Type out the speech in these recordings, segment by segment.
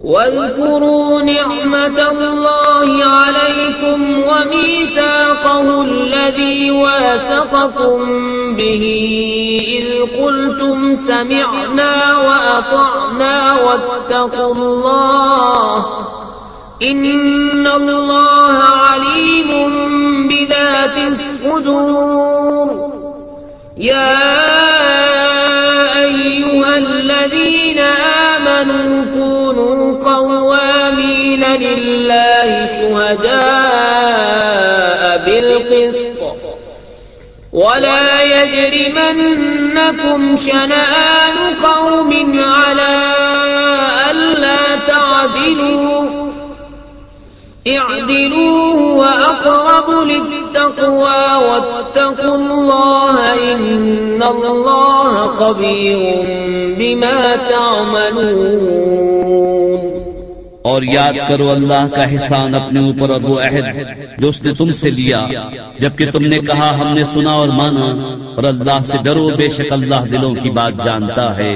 واذكروا نعمة الله عليكم وميثاقه الذي واثقكم به إذ قلتم سمعنا وأطعنا واتقوا الله إن الله عليم بذات الصدور. يا لله بالقسط. ولا يجرمنكم شنآن قوم على ألا تعدلوا. اعدلوا وأقرب للتقوى واتقوا الله إن الله خبير بما تعملون. اور یاد کرو اللہ کا احسان اپنے اوپر اور وہ عہد جو اس نے تم سے لیا، جبکہ تم نے کہا ہم نے سنا اور مانا، اور اللہ سے ڈرو، بے شک اللہ دلوں کی بات جانتا ہے۔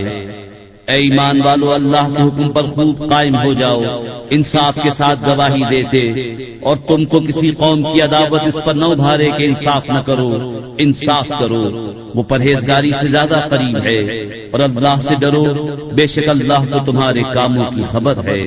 اے ایمان والو، اللہ کے حکم پر خوب قائم ہو جاؤ، انصاف کے ساتھ گواہی دیتے، اور تم کو کسی قوم کی عداوت اس پر نہ ابھارے کہ انصاف نہ کرو۔ انصاف کرو، وہ پرہیزگاری سے زیادہ قریب ہے، اور اللہ سے ڈرو، بے شک اللہ کو تمہارے کاموں کی خبر ہے۔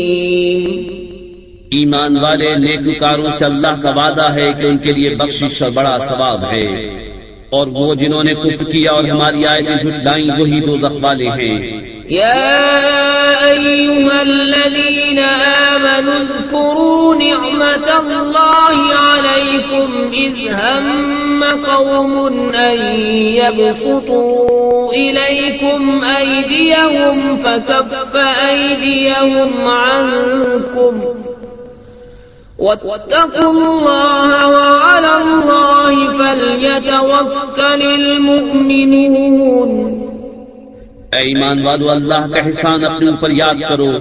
ایمان والے نیکوکاروں سے اللہ کا وعدہ ہے کہ ان کے لیے بخشش اور بڑا ثواب ہے۔ اور وہ جنہوں نے کفر کیا اور ہماری آیتیں جھٹلائیں، وہی دو والے ہیں۔ يا أيها الذين آمنوا اذكروا نعمة الله عليكم إذ هم قوم أن يبسطوا إليكم أيديهم فكف أيديهم عنكم واتقوا الله وعلى الله فليتوكل المؤمنون. اے ایمان والو، اللہ کا احسان اپنے اوپر یاد کرو۔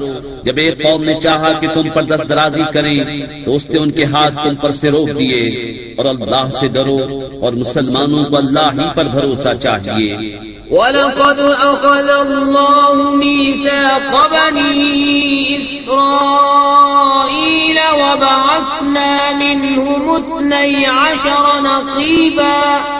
جب ایک قوم نے چاہا کہ تم پر دست درازی کریں، تو اس نے ان کے ہاتھ تم پر سے روک دیے۔ اور اللہ سے ڈرو اور مسلمانوں کو اللہ ہی پر بھروسہ چاہیے۔ ولقد أخذ الله ميثاق بني إسرائيل وبعثنا منهم اثني عشر نقيبا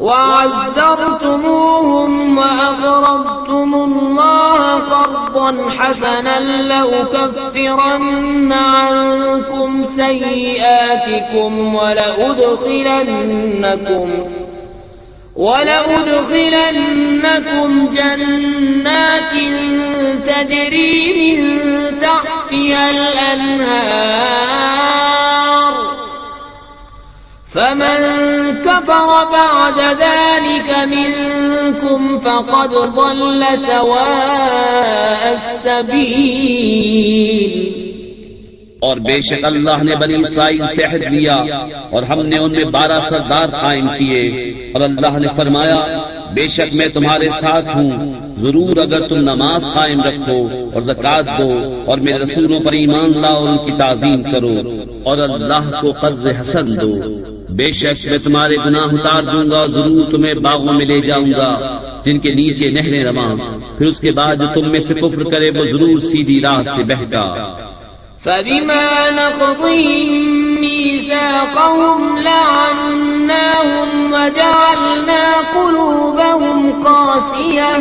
وعزرتموهم وأقرضتم الله قرضا حسنا لأكفرن عنكم سيئاتكم ولأدخلنكم ولأدخلنكم جنات تجري من تحتها الأنهار فمن كفر بعد ذلك منكم فقد ضل سواء السبيل. اور بے شک اللہ نے بنی اسرائیل سے عہد لیا اور ہم نے ان میں بارہ سردار قائم کیے اور اللہ نے فرمایا، بے شک میں تمہارے ساتھ ہوں، ضرور اگر تم نماز قائم رکھو اور زکات دو اور میرے رسولوں پر ایمان لاؤ اور ان کی تعظیم کرو اور اللہ کو قرض حسن دو۔ بے شک میں تمہارے گناہ اتار دوں گا، ضرور تمہیں باغوں میں لے جاؤں گا، جن کے نیچے نہریں رواں۔ پھر اس کے بعد جو تم میں سے کفر کرے، وہ ضرور سیدھی راہ سے بہتا۔ فبما نقضهم ميثاقهم لعناهم وجعلنا قلوبهم قاسية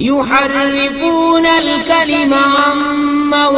يحرفون الكلم عن مواضعه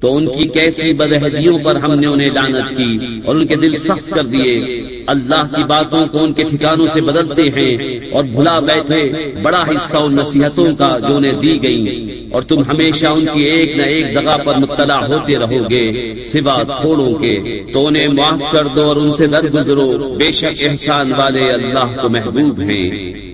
تو ان کی کیسی بدہدیوں پر ہم نے انہیں لانت کی اور ان کے دل سخت کر دیے۔ اللہ کی باتوں کو ان کے ٹھکانوں سے بدلتے ہیں اور بھلا بیٹھے بڑا حصہ ان نصیحتوں کا جو انہیں دی گئی اور تم ہمیشہ ان کی ایک نہ ایک جگہ پر مطلع ہوتے رہو گے سوا تھوڑوں کے تو انہیں معاف کر دو اور ان سے در گزرو بے شک احسان والے اللہ کو محبوب ہیں۔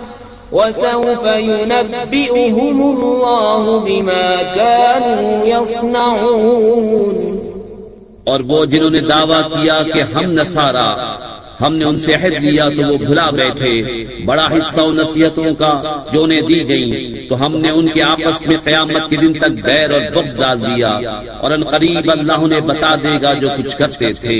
وسوف ينبئهم الله بما كانوا يصنعون. اور وہ جنہوں نے دعویٰ کیا کہ ہم نسارا ہم نے ان سے عہد لیا تو وہ بھلا بیٹھے، بڑا حصہ ان نصیحتوں کا جو انہیں دی گئی تو ہم نے ان کے آپس میں قیامت کے دن تک بیر اور بخش ڈال دیا اور ان قریب اللہ انہیں بتا دے گا جو کچھ کرتے تھے۔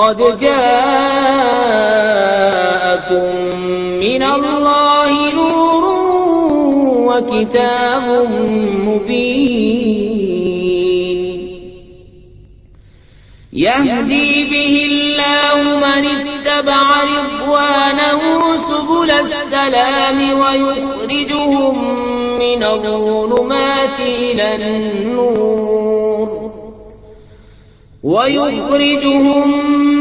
قد جاءكم من الله نور وكتاب مبين يهدي به الله من اتبع رضوانه سبل السلام ويخرجهم من الظلمات إلى النور ويخرجهم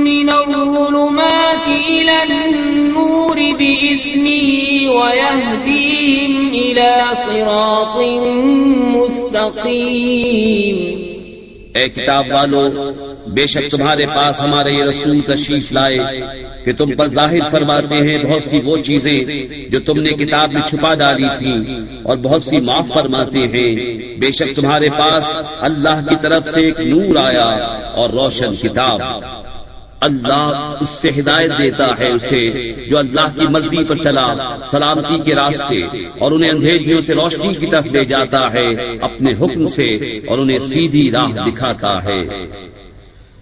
من الظُّلُمَاتِ إِلَى النُّورِ بِإِذْنِهِ وَيَهْدِيهِمْ إِلَى صِرَاطٍ مستقيم اے کتاب والو بے شک تمہارے پاس ہمارے یہ رسول تشریف لائے کہ تم پر ظاہر فرماتے ہیں بہت سی وہ چیزیں جو تم نے کتاب میں چھپا ڈالی تھی اور بہت سی معاف فرماتے ہیں۔ بے شک تمہارے پاس اللہ کی طرف سے ایک نور آیا اور روشن کتاب۔ اللہ اس سے ہدایت دیتا ہے اسے جو اللہ کی مرضی پر چلا، سلامتی کے راستے اور انہیں اندھیریوں سے روشنی کی طرف لے جاتا ہے، اپنے حکم سے اور انہیں سیدھی راہ دکھاتا ہے۔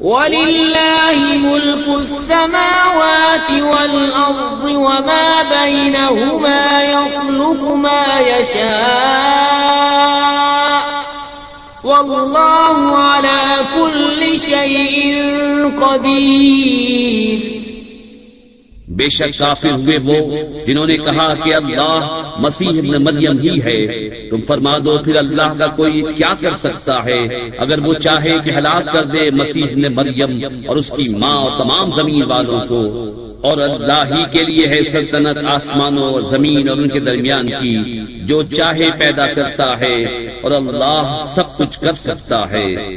ولله ملك السماوات والأرض وما بينهما يخلق ما يشاء والله على كل شيء قدير بے شک کافر ہوئے وہ جنہوں نے کہا کہ اللہ مسیح ابن مریم ہی ہے۔ تم فرما دو، پھر اللہ کا کوئی کیا کر سکتا ہے؟ اگر وہ چاہے کہ ہلاک کر دے مسیح ابن مریم اور اس کی ماں اور تمام زمین والوں کو۔ اور اللہ ہی کے لیے ہے سلطنت آسمانوں اور زمین اور ان کے درمیان کی، جو چاہے پیدا کرتا ہے اور اللہ سب کچھ کر سکتا ہے۔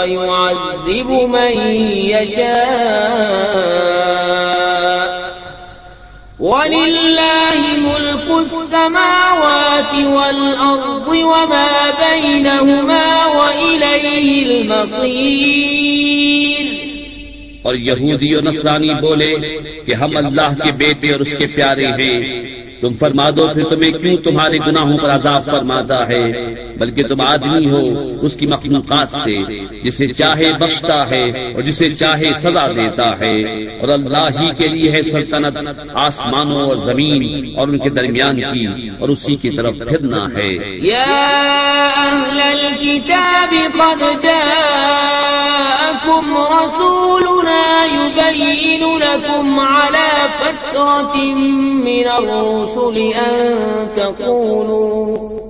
ويعذب من يشاء. ولله ملك السماوات والأرض وما بينهما وإليه المصير. اور یہودی و نصرانی بولے کہ ہم اللہ کے بیٹے اور اس کے پیارے ہیں۔ تم فرما دو پھر تمہیں کیوں تمہارے گناہوں پر عذاب فرماتا ہے؟ بلکہ تم آدمی ہو اس کی مخلوقات سے جسے چاہے بخشتا ہے اور جسے چاہے سزا دیتا ہے۔ اور اللہ ہی کے لیے ہے سلطنت آسمانوں اور زمین اور ان کے درمیان کی اور اسی کی طرف پھرنا ہے۔ يا أهل الكتاب قد جاءكم رسولنا يبين لكم على فترة من الرسل أن تقولوا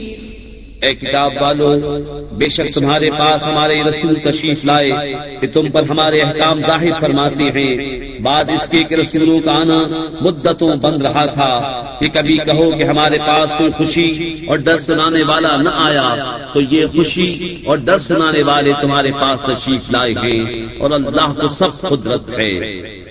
اے کتاب والو، بے شک تمہارے پاس ہمارے رسول تشریف لائے کہ تم پر ہمارے احکام ظاہر فرماتے ہیں۔ بعد اس کے کہ رسولوں کا آنا مدتوں بند رہا تھا کہ کبھی کہو کہ ہمارے پاس کوئی خوشی اور ڈر سنانے والا نہ آیا، تو یہ خوشی اور ڈر سنانے والے تمہارے پاس تشریف لائے ہیں اور اللہ کو سب قدرت ہے۔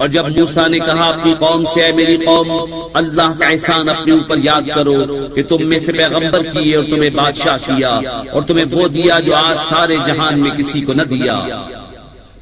اور جب موسا نے کہا اپنی قوم سے اے میری قوم اللہ کا احسان اپنے اوپر یاد کرو کہ تم میں سے پیغمبر کیے اور تمہیں بادشاہ کیا اور تمہیں وہ دیا جو آج سارے جہان میں کسی کو نہ دیا۔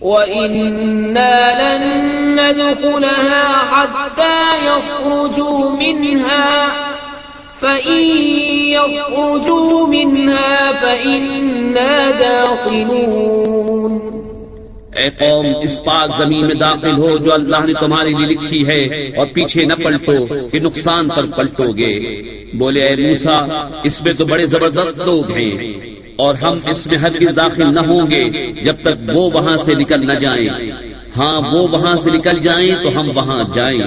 وإنا لن ندخلها حتى يخرجوا منها. فإن يخرجوا منها فإنا داخلون. اے قوم، اس پاک زمین میں داخل ہو جو اللہ نے تمہارے لیے لکھی ہے، اور پیچھے نہ پلٹو کہ نقصان پر پلٹو گے۔ بولے، اے موسا اس میں تو بڑے زبردست لوگ ہیں۔ اور ہم اس میں ہرگز داخل نہ ہوں گے جب تک وہ وہاں سے نکل نہ جائیں۔ ہاں وہ وہاں سے نکل جائیں تو ہم وہاں جائیں۔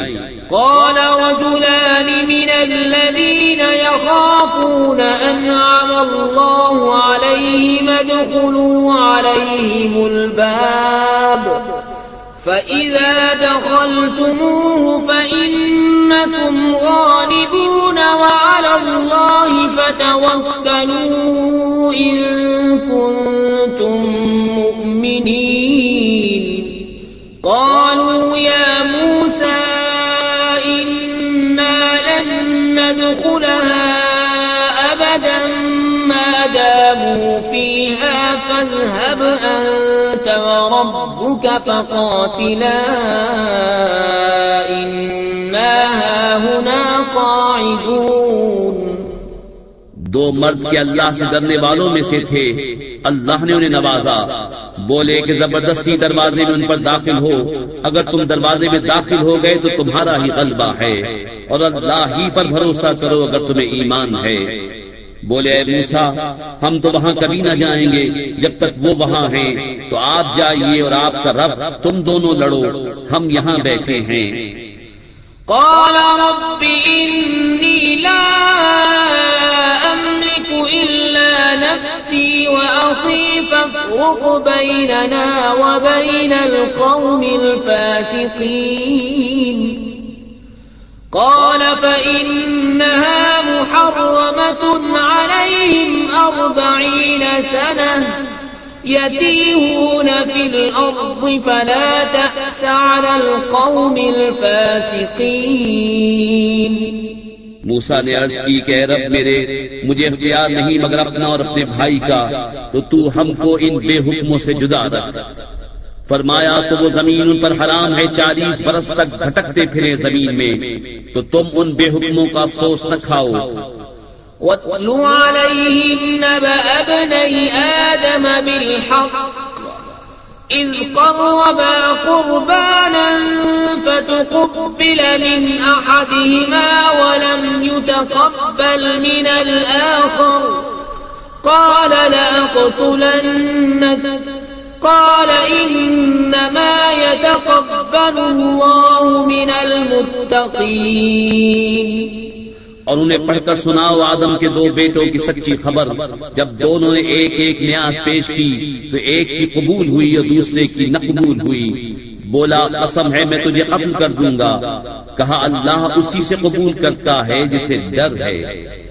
قال رجلان من الذين يخافون أنعم الله عليهم، ادخلوا عليهم الباب۔ فإذا دخلتموه فإنكم غالبون وعلى الله فتوكلوا إن كنتم مؤمنين قالوا يا موسى إنا لن ندخلها أبدا ما داموا فيها فاذهب أنت وربك فقاتلا إنا هاهنا قاعدون. دو مرد کے اللہ سے ڈرنے والوں میں سے تھے۔ اللہ نے انہیں نوازا۔ بولے کہ زبردستی دروازے میں ان پر داخل ہو۔ اگر تم دروازے میں داخل ہو گئے تو تمہارا ہی غلبہ ہے۔ اور اللہ ہی پر بھروسہ کرو اگر تمہیں ایمان ہے۔ بولے، اے موسا ہم تو وہاں کبھی نہ جائیں گے۔ جب تک وہ وہاں ہیں، تو آپ جائیے اور آپ کا رب، تم دونوں لڑو۔ ہم یہاں بیٹھے ہیں۔ قال رب إني لا أملك إلا نفسي وأخي فافرق بيننا وبين القوم الفاسقين. قال فإنها محرمة عليهم أربعين سنة يتيهون في الأرض فلا تأس على القوم الفاسقين. موسا نے عرض کی کہ اے رب میرے، مجھے اختیار نہیں مگر اپنا اور اپنے بھائی کا، تو تو ہم کو ان بے حکموں سے جدا رکھ۔ فرمایا، تو وہ زمین ان پر حرام ہے، چالیس برس تک بھٹکتے پھرے زمین میں، تو تم ان بے حکموں کا افسوس نہ کھاؤ۔ واتل عليهم نبأ ابني آدم بالحق إذ قربا قربانا فتقبل من أحدهما ولم يتقبل من الآخر قال لأقتلنك قال إنما يتقبل الله من المتقين. اور انہیں پڑھ کر سناؤ آدم کے دو بیٹوں کی سچی خبر، جب دونوں نے ایک ایک نیاز پیش کی، تو ایک کی قبول ہوئی اور دوسرے کی نہ قبول ہوئی۔ بولا، قسم ہے، میں تجھے قتل کر دوں گا۔ کہا، اللہ اسی سے قبول کرتا ہے جسے ڈر ہے۔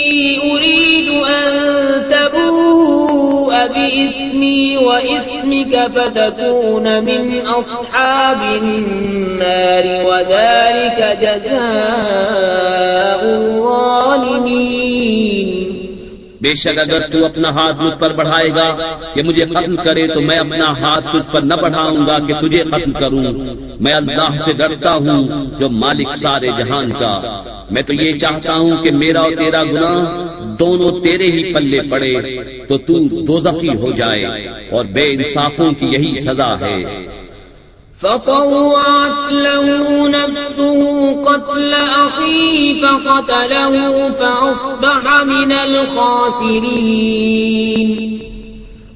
بإثمي وإثمك فتكون من أصحاب النار وذلك جزاء الظالمين. بے شک اگر تو اپنا ہاتھ مجھ پر بڑھائے گا کہ مجھے قتل کرے تو میں اپنا ہاتھ تجھ پر نہ بڑھاؤں گا کہ تجھے قتل کروں۔ میں اللہ سے ڈرتا ہوں جو مالک سارے جہان کا۔ میں تو یہ چاہتا ہوں کہ میرا اور تیرا گناہ دونوں تیرے ہی پلے پڑے، تو تو دوزخی ہو جائے اور بے انصافوں کی یہی سزا ہے۔ فطوعت له نفسه قتل أخيه فقتله فأصبح من الخاسرين۔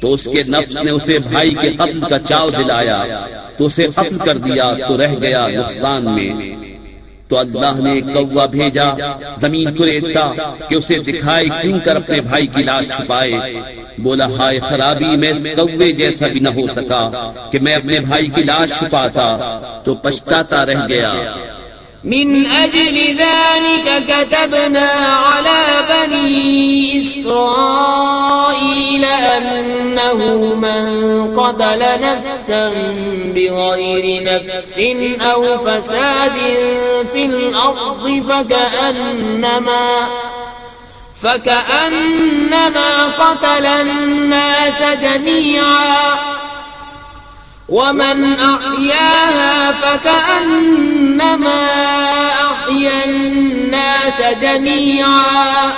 تو اس کے نفس نے اسے بھائی کے قتل کا چاو دلایا، تو اسے قتل کر دیا، تو رہ گیا نقصان میں۔ تو اللہ نے کوا بھیجا، زمین کو ریتا کہ اسے دکھائے کیوں کر اپنے بھائی کی لاش چھپائے۔ بولا، ہائے خرابی، میں اس کوے جیسا بھی نہ ہو سکا کہ میں اپنے بھائی کی لاش چھپاتا، تو پچھتاتا رہ گیا۔ من أجل ذلك كتبنا على بني إسرائيل أنه من قتل نفسا بغير نفس أو فساد في الأرض فكأنما فكأنما قتل الناس جميعا ومن أحياها فكأنما أحيا الناس جميعا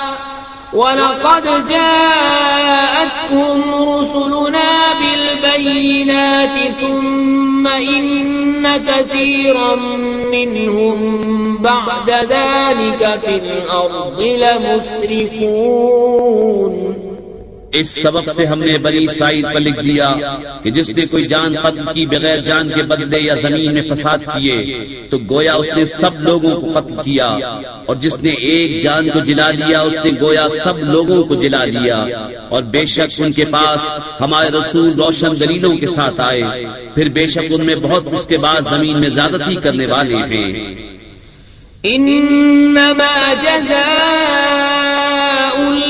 ولقد جاءتهم رسلنا بالبينات ثم إن كثيرا منهم بعد ذلك في الأرض لمسرفون اس سبب سے ہم نے بنی اسرائیل پر لکھ دیا کہ جس نے کوئی جان قتل کی بغیر جان کے بدلے یا زمین میں فساد کیے، تو گویا اس نے سب لوگوں کو قتل کیا۔ اور جس نے ایک جان کو جلا لیا اس نے گویا سب لوگوں کو جلا لیا اور بے شک ان کے پاس ہمارے رسول روشن دلیلوں کے ساتھ آئے۔ پھر بے شک ان میں بہت اس کے بعد زمین میں زیادتی کرنے والے ہیں۔ انما جزاء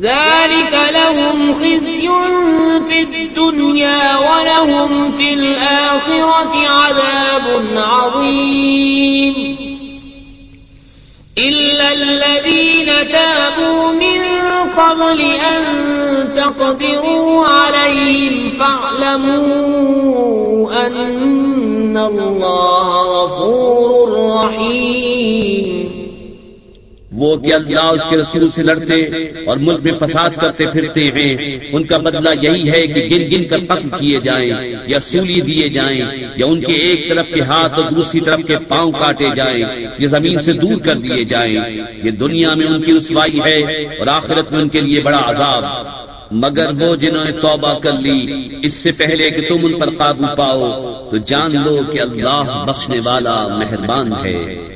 ذلك لهم خزي في الدنيا ولهم في الآخرة عذاب عظيم. إلا الذين تابوا من قبل أن تقدروا عليهم فاعلموا أن الله غفور رحيم. وہ کہ اللہ اس کے رسول سے لڑتے اور ملک میں فساد کرتے پھرتے ہیں۔ ان کا بدلہ یہی ہے کہ گن گن کر قتل کیے جائیں یا سولی دیے جائیں یا ان کے ایک طرف کے ہاتھ اور دوسری طرف کے پاؤں کاٹے جائیں یا زمین سے دور کر دیے جائیں۔ یہ دنیا میں ان کی رسوائی ہے اور آخرت میں ان کے لیے بڑا عذاب۔ مگر وہ جنہوں نے توبہ کر لی، اس سے پہلے کہ تم ان پر قابو پاؤ، تو جان لو کہ اللہ بخشنے والا مہربان ہے۔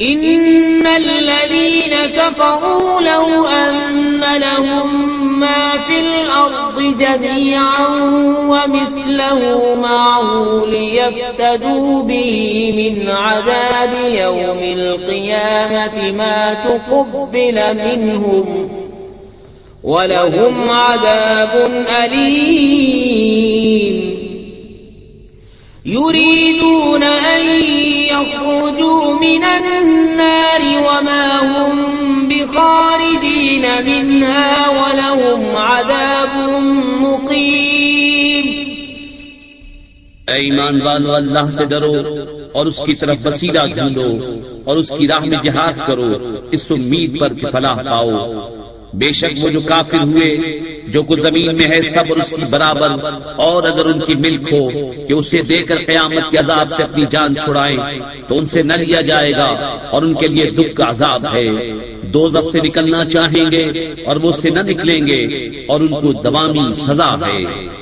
إن الذين كفروا لو أن لهم ما في جميعا ومثله معه ليفتدوا به من عذاب يوم ما تقبل منهم ولهم عذاب يريدون يخرجوا من النار وما هم بخارجين منها ولهم عذاب مقيم. اے ایمان والو اللہ سے ڈرو اور اس کی طرف وسیلہ ڈھونڈو اور اس کی راہ میں جہاد کرو، اس امید پر کہ فلاح پاؤ۔ بے شک وہ جو کافر ہوئے، جو کچھ زمین میں ہے، سب اور اس کی برابر، اور اگر ان کی ملک ہو کہ اسے دے کر قیامت کے عذاب سے اپنی جان چھڑائیں، تو ان سے نہ لیا جائے گا، اور ان کے لیے دکھ کا عذاب ہے۔ دو زب سے نکلنا چاہیں گے، اور وہ اس سے نہ نکلیں گے، اور ان کو دوامی سزا ہے۔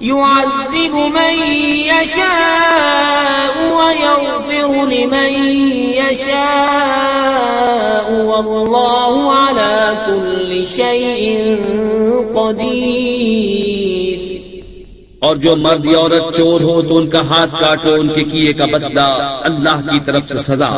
يعذب من يشاء ويغفر لمن يشاء والله على كل شيء قدير اور جو مرد یا عورت چور ہو تو ان کا ہاتھ کاٹو، ان کے کیے کا بدلہ اللہ کی طرف سے سزا،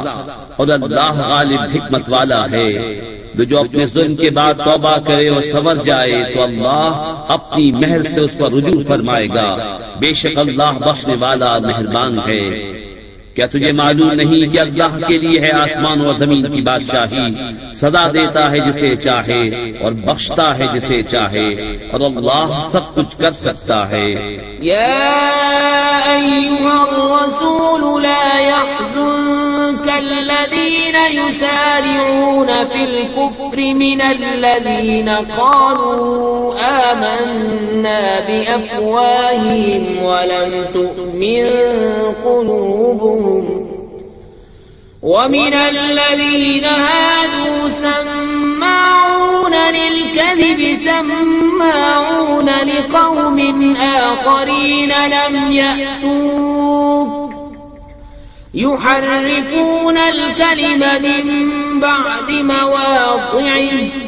اور اللہ غالب حکمت والا ہے۔ جو اپنے ظلم کے بعد توبہ کرے اور سور جائے تو اللہ اپنی مہر سے اس پر رجوع فرمائے گا۔ بے شک اللہ بخشنے والا مہربان ہے۔ کیا تجھے معلوم نہیں کہ اللہ کے لیے ہے آسمان و زمین کی بادشاہی؟ سدا دیتا ہے جسے چاہے اور بخشتا ہے جسے چاہے۔ اور اللہ سب کچھ کر سکتا ہے۔ یا ایوہ الرسول لا يحزنك الذین يسارعون في الكفر من الذین قالوا آمنا بأفواههم ولم تؤمن قلوبهم قلوبهم. ومن الذين هادوا سماعون للكذب، سماعون لقوم آخرين لم يأتوك. يحرفون الكلم من بعد مواضعه.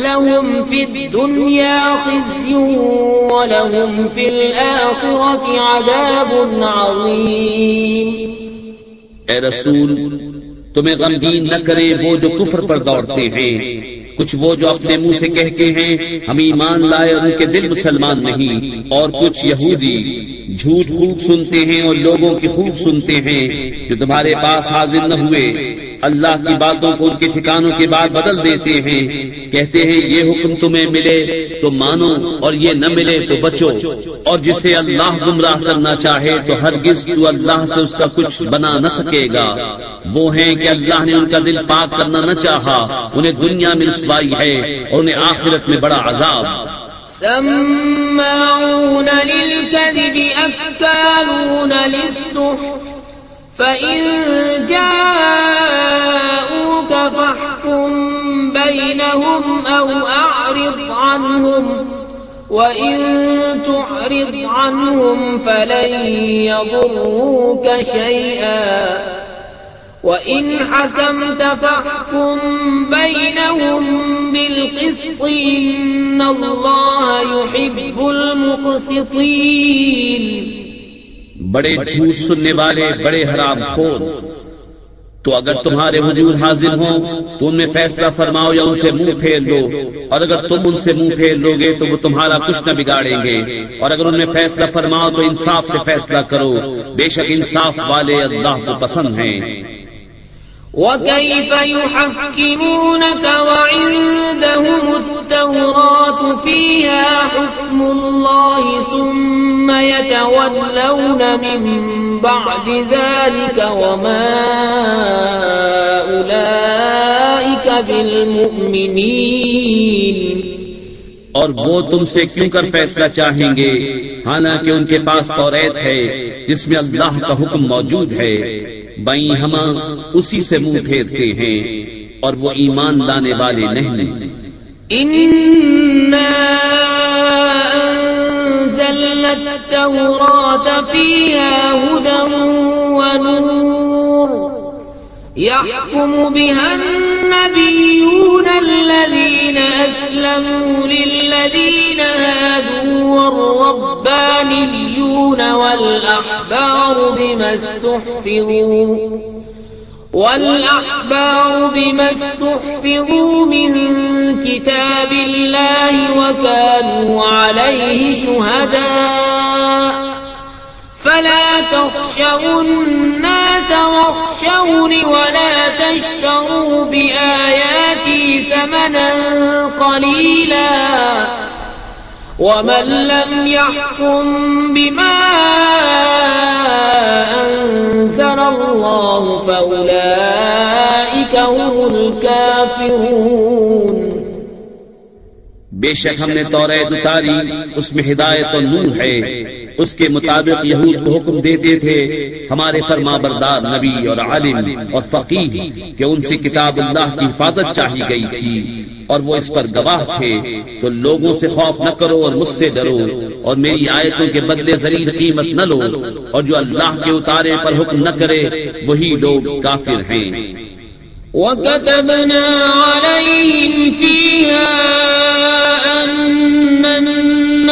لهم في الدنيا خزي ولهم في الآخرة عذاب عظيم۔ اے رسول، تمہیں غمگین نہ کرے وہ جو کفر پر دوڑتے ہیں۔ کچھ وہ جو اپنے منہ سے کہتے ہیں، ہم ایمان لائے اور ان کے دل مسلمان نہیں۔ اور کچھ یہودی جھوٹ خوب سنتے ہیں اور لوگوں کی خوب سنتے ہیں جو تمہارے پاس حاضر نہ ہوئے۔ اللہ کی باتوں کو ان کے ٹھکانوں کے بعد بدل دیتے ہیں۔ کہتے ہیں، یہ حکم تمہیں ملے تو مانو اور یہ نہ ملے تو بچو۔ اور جسے اللہ گمراہ کرنا چاہے تو ہرگز تو اللہ سے اس کا کچھ بنا نہ سکے گا۔ وہ ہیں کہ اللہ نے ان کا دل پاک کرنا نہ چاہا۔ انہیں دنیا میں رسوائی ہے اور انہیں آخرت میں بڑا عذاب۔ سماعون للكذب أكالون للسحر۔ فإن جاءوك فاحكم بينهم أو أعرض عنهم وإن تعرض عنهم فلن يضروك شيئا وإن حكمت فاحكم بينهم بالقسط إن الله يحب المقسطين بڑے جھوٹ سننے والے بڑے حرام خور تو اگر تمہارے حضور حاضر ہوں تو ان میں فیصلہ فرماؤ یا ان سے منہ پھیر لو اور اگر تم ان سے منہ پھیر لو گے تو وہ تمہارا کچھ نہ بگاڑیں گے۔ اور اگر ان میں فیصلہ فرماؤ تو انصاف سے فیصلہ کرو۔ بے شک انصاف والے اللہ کو پسند ہیں۔ وكيف يحكمونك وعندهم التوراة فيها حكم الله ثم يتولون من بعد ذلك وما أولئك بالمؤمنين. اور وہ تم سے کیوں کر فیصلہ چاہیں گے؟ حالانکہ ان کے پاس توریت ہے، جس میں اللہ کا حکم موجود ہے۔ بائیں ہم اسی سے منہ پھیرتے ہیں اور وہ ایمان لانے والے نہیں۔ يحكم بها النبيون الذين أسلموا للذين هادوا والربانيون والأحبار بما استحفظوا، والأحبار بما استحفظوا من كتاب الله وكانوا عليه شهداء. فلا تخشوا الناس واخشون ولا تشتروا بآياتي ثمنا قليلا ومن لم يحكم بما أنزل الله فأولئك هم الكافرون بے شک ہم نے توریت اتاری، اس میں ہدایت اور نور ہے۔ اس کے مطابق یہود کو حکم دیتے تھے، ہمارے فرما بردار نبی اور عالم اور فقیر کہ ان سے کتاب اللہ کی حفاظت چاہی گئی تھی اور وہ اس پر گواہ تھے تو لوگوں سے خوف نہ کرو اور مجھ سے ڈرو اور میری آیتوں کے بدلے ذریع قیمت نہ لو اور جو اللہ کے اتارے پر حکم نہ کرے، وہی لوگ کافر ہیں۔ وكتبنا عليهم فيها أن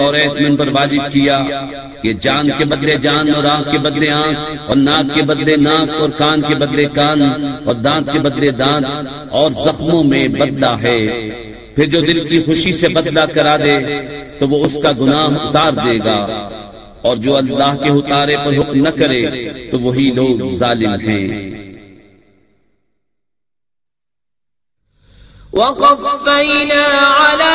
ہم نے توریت من پر واجب کیا کہ جان کے بدلے جان اور آنکھ کے بدلے آنکھ اور ناک کے بدلے ناک اور کان کے بدلے کان اور دانت کے بدلے دانت اور زخموں میں بدلہ ہے۔ پھر جو دل کی خوشی سے بدلہ کرا دے تو وہ اس کا گناہ اتار دے گا۔ اور جو اللہ کے اتارے پر حکم نہ کرے تو وہی لوگ ظالم ہیں۔ وقفينا على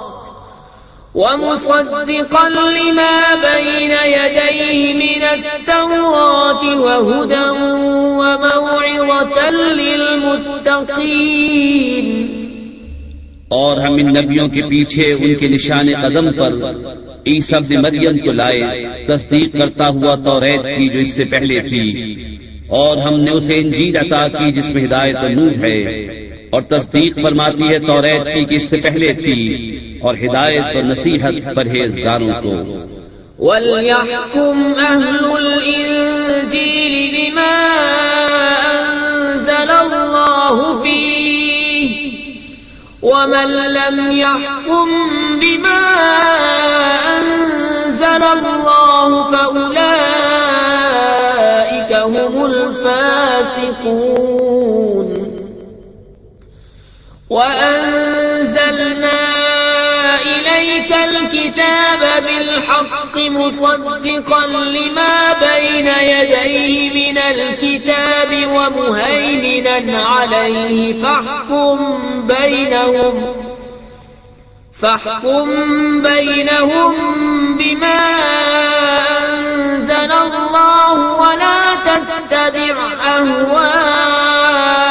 ومصدقا لما بين يديه من التوراة وهدى وموعظة للمتقين. اور ہم ان نبیوں کے پیچھے ان کے نشان قدم پر عیسب مریم کو لائے، تصدیق کرتا ہوا توریت کی جو اس سے پہلے تھی۔ اور ہم نے اسے انجیل عطا کی جس میں ہدایت نور ہے۔ اور تصدیق فرماتی ہے تو ریت کی کہ اس سے پہلے تھی۔ اور ہدایت اور نصیحت پرہیزگاروں کو۔ وليحكم أهل الإنجيل بما أنزل الله فيه ومن لم يحكم بما أنزل الله فأولئك هم الفاسقون وأنزلنا الكتاب بالحق مصدقا لما بين يديه من الكتاب ومهيمنا عليه فاحكم بينهم فاحكم بينهم بما أنزل الله ولا تتبع أهواءهم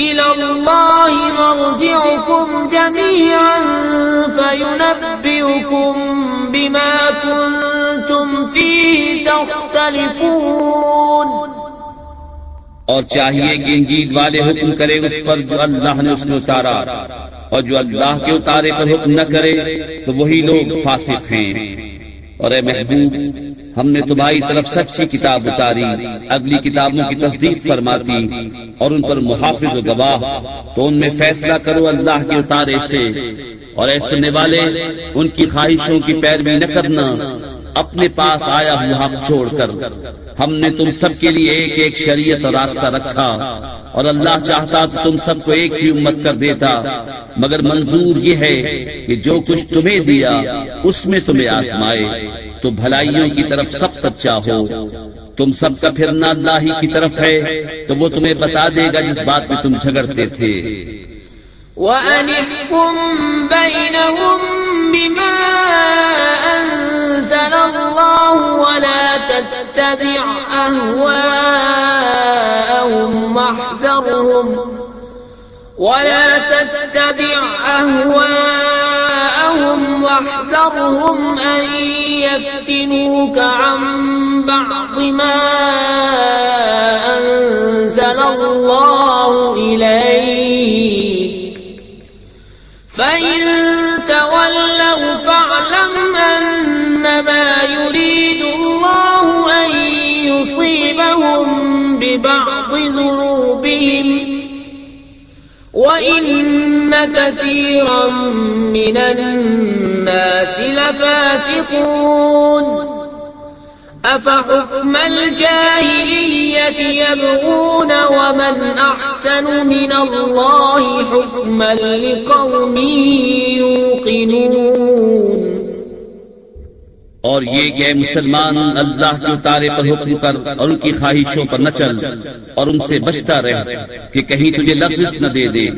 إلى الله مرجعكم جميعا فينبئكم بما كنتم فيه تختلفون. اور چاہیے کہ انجیل والے حکم کرے اس پر جو اللہ نے اس میں اتارا اور جو اللہ کے اتارے پر حکم نہ کرے تو وہی لوگ فاسق ہیں۔ اور اے محبوب ہم نے تمہاری طرف سچی کتاب اتاری اگلی کتابوں کی تصدیق فرماتی اور ان پر محافظ و گواہ۔ تو ان میں فیصلہ کرو اللہ کے اتارے سے۔ اور اے سننے والے ان کی خواہشوں کی پیروی نہ کرنا۔ اپنے پاس آیا ہوا حق چھوڑ کر۔ ہم نے تم سب کے لیے ایک ایک شریعت اور راستہ رکھا۔ اور اللہ چاہتا تو تم سب کو ایک ہی امت کر دیتا۔ مگر منظور یہ ہے کہ جو کچھ تمہیں دیا، اس میں تمہیں آسمائے تو بھلائیوں کی طرف سب سچا ہو۔ تم سب کا پھرنا اللہ ہی کی طرف ہے۔ تو وہ تمہیں بتا دے گا جس بات میں تم جھگڑتے تھے۔ وأنحكم بينهم بما أنزل الله ولا تتبع أهواءهم واحذرهم ولا تتبع أهواءهم واحذرهم أن يفتنوك عن بعض ما أنزل الله إليك فإن تولوا فاعلم أنما يريد كثيرا من الناس لفاسقون أفحكم الجاهلية يبغون ومن أحسن من الله حكما لقوم يوقنون اور یہ کہ مسلمان اللہ کے اتارے پر حکم کر اور ان کی خواہشوں پر نہ چل اور ان سے بچتا رہ کہ کہیں تجھے لفظ نہ دے دے۔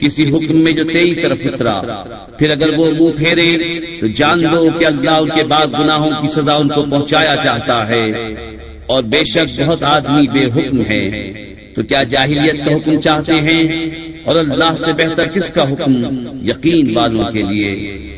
کسی حکم میں جو تیری طرف اترا۔ پھر اگر وہ منہ پھیرے تو جان لو کہ اللہ ان کے بعد گناہوں کی سزا ان کو پہنچایا چاہتا ہے۔ اور بے شک بہت آدمی بے حکم ہے۔ تو کیا جاہلیت کا حکم چاہتے ہیں؟ اور اللہ سے بہتر کس کا حکم؟ یقین والوں کے لیے۔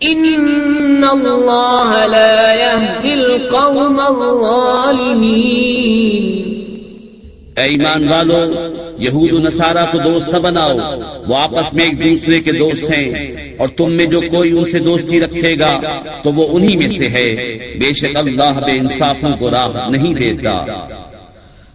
ان اللہ لا يهدي القوم اے ایمان والو، یہود و نصارہ کو دوست نہ بناؤ، وہ آپس میں ایک دوسرے کے دوست ہیں، اور تم میں جو کوئی ان سے دوستی رکھے گا، تو وہ انہی میں سے ہے۔ بے شک اللہ بے انصافوں کو راہ نہیں دیتا۔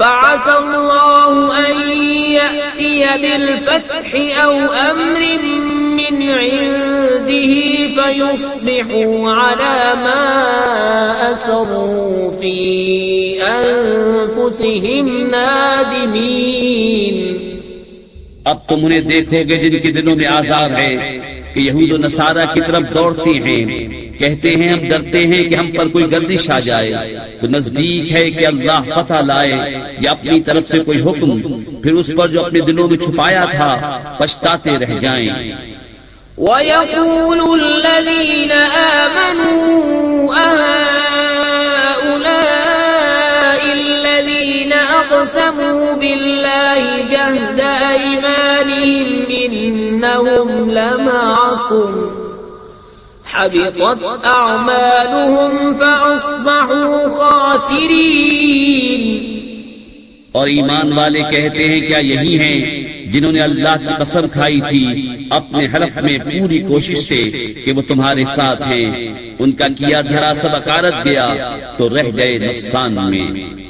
فعسى الله أن يأتي بالفتح أو أمر من عنده فيصبحوا على ما أسروا في أنفسهم نادمين. اب تم انہیں دیکھو گے جن کے دلوں میں آزار ہے کہ یہود و نصارہ کی طرف دوڑتے ہیں۔ کہتے ہیں، ہم ڈرتے ہیں کہ ہم پر کوئی گردش آ جائے۔ تو نزدیک ہے کہ اللہ فتح لائے یا اپنی طرف سے کوئی حکم، پھر اس پر جو اپنے دلوں میں چھپایا تھا، پچھتاتے رہ جائیں۔ وَيَقُولُ الَّذِينَ آمَنُوا أَهَؤُلَاءِ الَّذِينَ أَقْسَمُوا بِاللَّهِ جَهْدَ أَيْمَانِهِمْ إِنَّهُمْ لَمَعَكُمْ حبطت أعمالهم فأصبحوا خاسرين. اور ایمان والے کہتے ہیں، کیا یہی ہیں جنہوں نے اللہ کی قسم کھائی تھی اپنے حلف میں پوری کوشش سے کہ وہ تمہارے ساتھ ہیں؟ ان کا کیا دھڑا سب اکارت گیا تو رہ گئے نقصان میں۔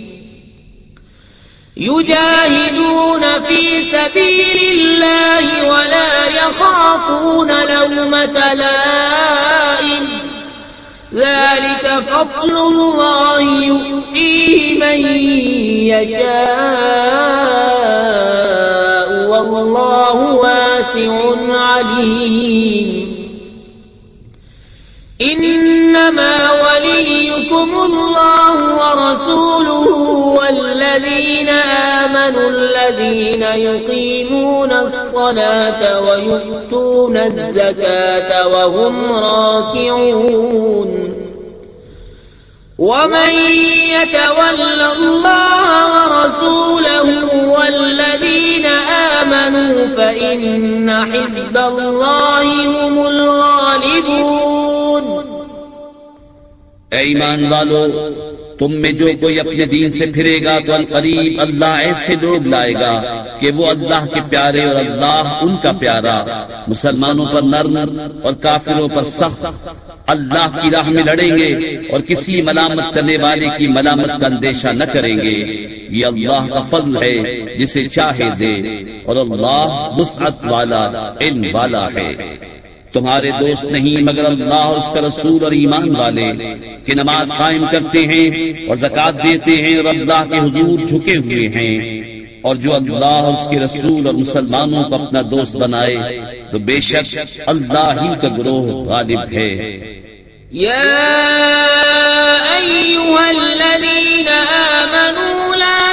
يجاهدون في سبيل الله ولا يخافون لومة لائم. ذلك فضل الله يؤتيه من يشاء والله واسع عليم. إنما وليكم الله ورسوله والذين آمنوا الذين يقيمون الصلاة ويؤتون الزكاة وهم راكعون. ومن يتول الله ورسوله والذين آمنوا فإن حزب الله هم الغالبون. اے ایمان والو تم میں جو کوئی اپنے دین سے پھرے گا تو القریب اللہ ایسے لوگ لائے گا کہ وہ اللہ کے پیارے اور اللہ ان کا پیارا۔ مسلمانوں پر نرم اور کافروں پر سخت۔ اللہ کی راہ میں لڑیں گے اور کسی ملامت کرنے والے کی ملامت کا اندیشہ نہ کریں گے۔ یہ اللہ کا فضل ہے جسے چاہے دے اور اللہ وسعت والا، علم والا ہے۔ تمہارے دوست نہیں، مگر اللہ اور اس کا رسول اور ایمان والے کہ نماز قائم کرتے ہیں اور زکات دیتے ہیں اور اللہ کے حضور جھکے ہوئے ہیں۔ اور جو اللہ اور اس کے رسول اور مسلمانوں کو اپنا دوست بنائے، تو بے شک اللہ ہی کا گروہ غالب ہے۔ يا أيها آمنوا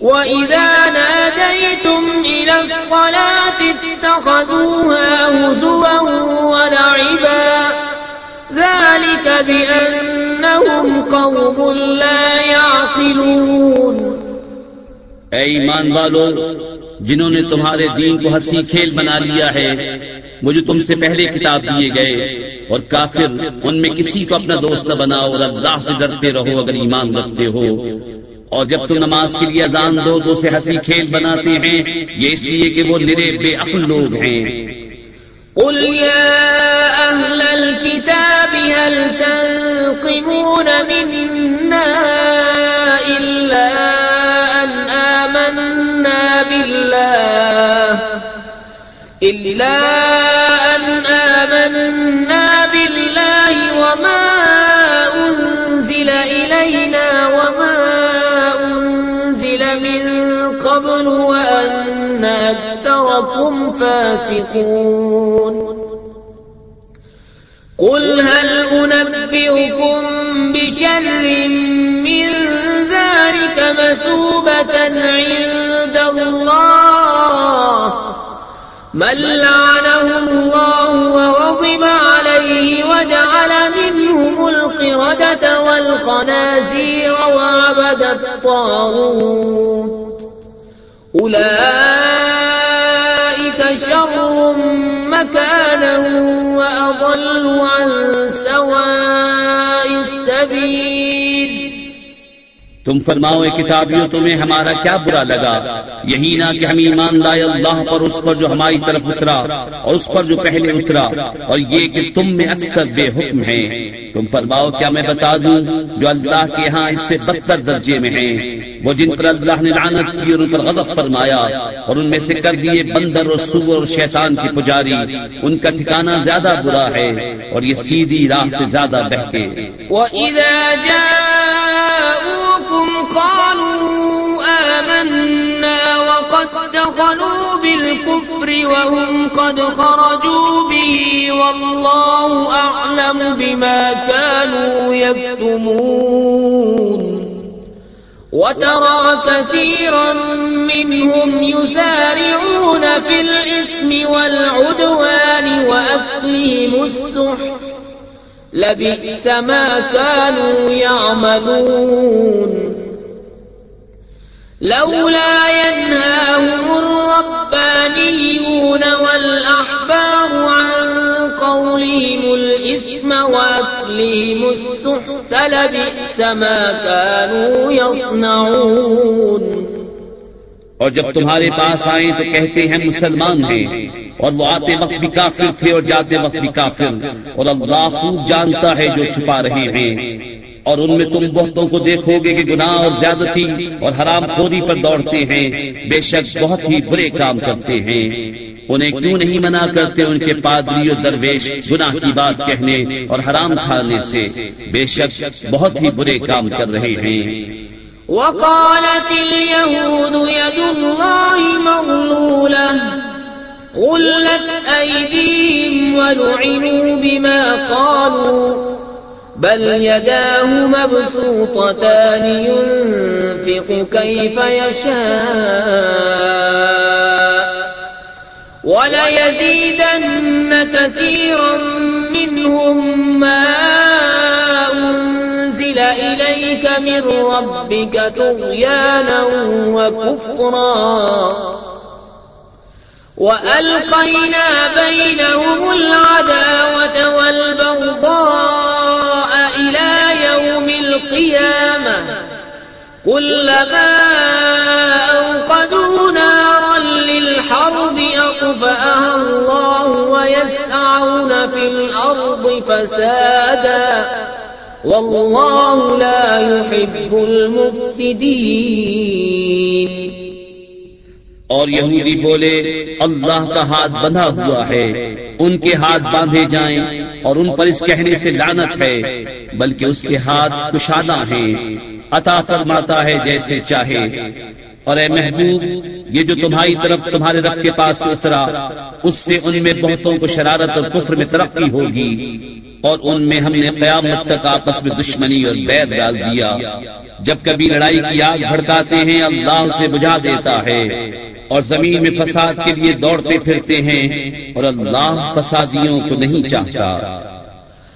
وَإِذَا نَادَيْتُمْ إِلَى الصَّلَاةِ اتَّخَذُوهَا هُزُوًا وَلَعِبًا ذَلِكَ بِأَنَّهُمْ قَوْمٌ لَا يَعْقِلُونَ اے ایمان والو، جنہوں نے تمہارے دین کو ہنسی کھیل بنا لیا ہے، مجھے تم سے پہلے کتاب دیے گئے، اور کافر، ان میں کسی کو اپنا دوست نہ بناؤ اور اللہ سے ڈرتے رہو اگر ایمان رکھتے ہو۔ اور جب تم نماز کے لیے اذان دو تو اسے ہنسی کھیل بناتے ہیں، یہ اس لیے کہ وہ نرے بے عقل لوگ ہیں۔ قل يا أهل الكتاب هل تنقمون منا إلا أن آمنا بالله إلا فاسقون. قل هل أنبئكم بشر من ذلك مثوبة عند الله؟ من لعنه الله وغضب عليه وجعل منهم القردة والخنازير وعبد الطاغوت. أولئك مكانا وأضل عن سواء السبيل. تم فرماؤ کتابیوں تمہیں ہمارا کیا برا لگا؟ یہی نہ کہ ہم ایمان لائے اللہ پر، اس پر جو ہماری طرف اترا اور اس پر جو پہلے اترا۔ اور یہ کہ تم میں اکثر بے حکم ہیں۔ تم فرماؤ، کیا میں بتا دوں جو اللہ کے یہاں اس سے بدتر درجے میں ہیں؟ وہ جن پر اللہ نے لعنت کی اور ان پر غضب فرمایا اور ان میں سے کر دیے بندر اور سور اور شیطان کی پجاری، ان کا ٹھکانہ زیادہ برا ہے اور یہ سیدھی راہ سے زیادہ بہتے وَإِذَا جَاءُوكُمْ قَالُوا آمَنَّا وَقَدْ دَخَلُوا بِالْكُفْرِ وَهُمْ قَدْ خَرَجُوا بِهِ وَاللَّهُ أَعْلَمُ بِمَا كَانُوا يَكْتُمُونَ۔ وترى كثيرا منهم يسارعون في الإثم والعدوان وأكلهم السحر. لبئس ما كانوا يعملون. لولا ينهاهم الربانيون والأحبار عن قولهم الإثم وأكلهم السحت لبئس ما كانوا يصنعون اور جب تمہارے پاس آئیں تو کہتے ہیں مسلمان ہیں اور وہ آتے وقت بھی کافر تھے اور جاتے وقت بھی کافر اور اللہ خوب جانتا ہے جو چھپا رہے ہیں اور ان میں تم بہتوں کو دیکھو گے کہ گناہ اور زیادتی اور حرام خوری پر دوڑتے ہیں، بے شک بہت ہی برے کام کرتے ہیں۔ انہیں کیوں نہیں منع کرتے ان کے پادری اور درویش گناہ کی بات کہنے اور حرام کھانے سے؟ بے شک بہت ہی برے کام کر رہے ہیں۔ وقالت اليهود يد الله مغلولة، غلت أيديهم ولعنوا بما قالوا، بل يداه مبسوطتان ينفق كيف يشاء. وليزيدن كثيرا منهم ما أنزل إليك من ربك طغيانا وكفرا وألقينا بينهم العداوة والبغضاء إلى يوم القيامة كلما أوقدوا نارا للحرب الله ويسعون في الأرض فسادا. والله لا يحب المفسدين. اور یہودی بولے، اللہ کا ہاتھ بندھا ہوا ہے، ان کے ہاتھ باندھے جائیں اور ان پر اس کہنے سے لعنت ہے، بلکہ اس کے ہاتھ کشادہ ہیں، عطا فرماتا ہے جیسے چاہے۔ اور اے محبوب، یہ جو تمہاری طرف تمہارے رب کے پاس سے اترا، اس سے ان میں بہتوں کو شرارت اور کفر میں ترقی ہوگی، اور ان میں ہم نے قیامت تک آپس میں دشمنی اور بید ڈال دیا۔ جب کبھی لڑائی کی آگ بھڑکاتے ہیں، اللہ اسے بجھا دیتا ہے، اور زمین میں فساد کے لیے دوڑتے پھرتے ہیں، اور اللہ فسادیوں کو نہیں چاہتا۔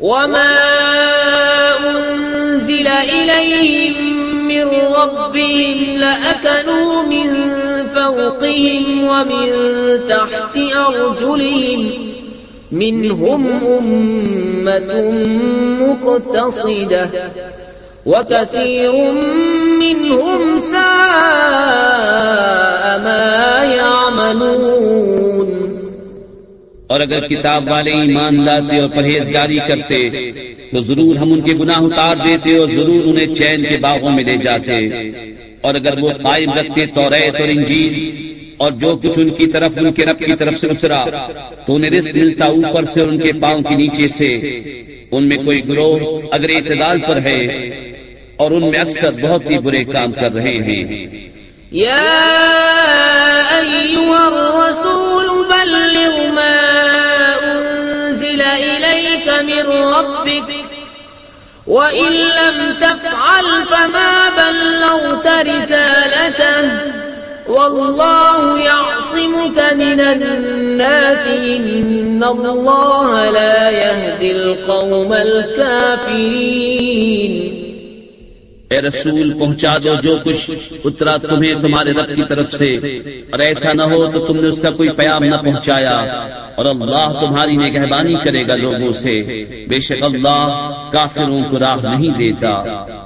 وما أنزل إليهم من ربهم لأكلوا من فوقهم ومن تحت أرجلهم منهم أمة مقتصدة وكثير منهم ساء ما يعملون اور اگر کتاب والے ایمان لاتے اور پرہیزگاری کرتے، تو ضرور ہم ان کے گناہ اتار دیتے اور ضرور انہیں چین کے باغوں میں لے جاتے۔ اور اگر وہ قائم رکھتے تو ریت اور انجیل، اور جو کچھ ان کی طرف، ان کے رب کی طرف سے اترا، تو انہیں رزق ملتا اوپر سے ان کے پاؤں کے نیچے سے۔ ان میں کوئی گروہ اگر اعتدال پر ہے، اور ان میں اکثر بہت ہی برے کام کر رہے ہیں۔ يا أيها الرسول بلغ ما أنزل إليك من ربك وإن لم تفعل فما بلغت رسالته والله يعصمك من الناس إن الله لا يهدي القوم الكافرين اے رسول، پہنچا دو جو کچھ اترا تمہیں تمہارے رب کی طرف سے۔ اور ایسا نہ ہو تو تم نے اس کا کوئی پیام نہ پہنچایا۔ اور اللہ تمہاری نگہبانی کرے گا لوگوں سے۔ بے شک اللہ کافروں کو راہ نہیں دیتا۔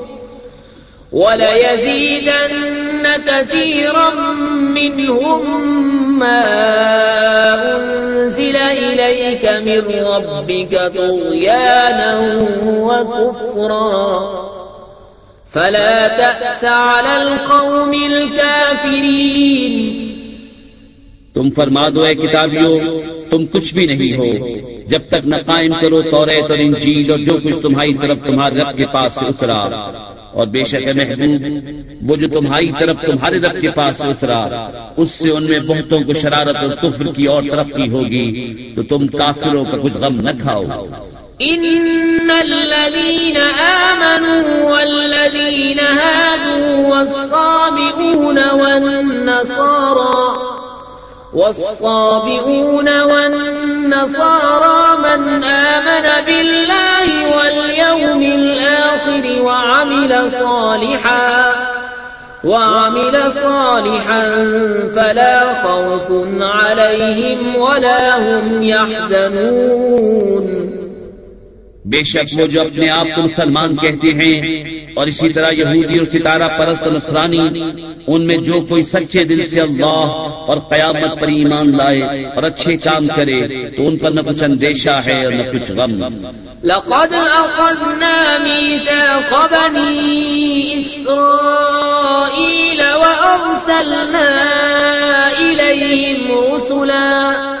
وليزيدن كثيرا منهم ما أنزل إليك من ربك طغيانا وكفرا. فلا تأس على القوم الكافرين. تم فرما دو اے کتابیوں تم کچھ بھی نہیں ہو۔ جب تک نہ قائم کرو توریت اور انجیل اور جو کچھ تمہاری طرف تمہارے رب کے پاس سے اترا۔ اور بے شک محبوب، وہ جو تمہاری طرف تمہارے رب کے پاس سے اترا، اس سے ان میں بہتوں کو شرارت اور کفر کی اور ترقی ہوگی، تو تم کافروں کا کچھ غم نہ کھاؤ۔ إن الذين آمنوا والذين هادوا والصابئون والنصارى والصابئون والنصارى من آمن بالله واليوم الآخر وعمل صالحا وعمل صالحا فلا خوف عليهم ولا هم يحزنون بے شک وہ جو اپنے آپ کو مسلمان کہتے ہیں، اور اسی طرح یہودی اور ستارہ پرست نصرانی، ان میں جو کوئی سچے دل سے اللہ اور قیامت پر ایمان لائے اور اچھے کام کرے، تو ان پر نہ کچھ اندیشہ ہے اور نہ کچھ غم۔ لقد أخذنا ميثاق بني إسرائيل وأرسلنا إليهم رسلا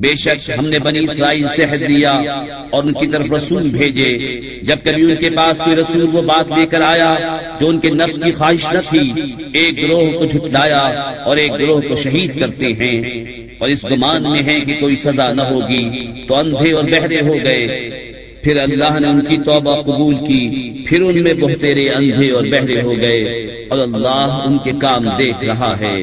بے شک ہم نے بنی اسرائیل سے حد لیا اور ان کی طرف رسول بھیجے۔ جب کبھی ان کے پاس کوئی رسول وہ بات لے کر آیا جو ان کے نفس کی خواہش نہ تھی، ایک گروہ کو جھٹلایا اور ایک گروہ کو شہید کرتے ہیں۔ اور اس گمان میں ہے کہ کوئی سزا نہ ہوگی، تو اندھے اور بہرے ہو گئے۔ پھر اللہ نے ان کی توبہ قبول کی، پھر ان میں بہترے اندھے اور بہرے ہو گئے۔ اور اللہ ان کے کام دیکھ رہا ہے۔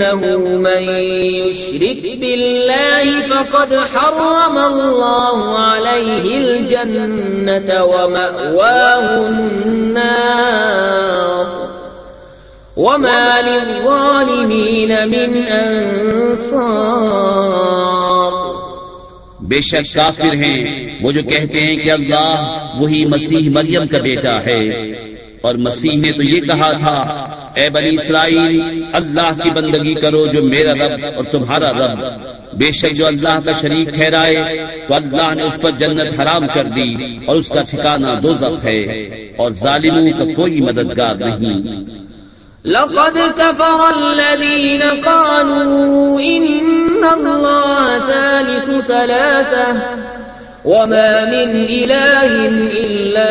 إنه من يشرك بالله فقد حرم الله عليه الجنة ومأواه النار وما للظالمين من أنصار بے شک کافر ہیں، وہ جو کہتے ہیں کہ اللہ وہی مسیح مریم کا بیٹا ہے۔ اور مسیح نے تو یہ کہا تھا اے بنی اسرائیل، اللہ کی بندگی کرو جو میرا رب اور تمہارا رب۔ بے شک جو اللہ کا شریک ٹھہرائے، تو اللہ نے اس پر جنت حرام کر دی اور اس کا ٹھکانہ دو ہے اور ظالموں کا کوئی مددگار نہیں۔ لقد كفر الذين قالوا إن الله ثالث ثلاثة وما من إله إلا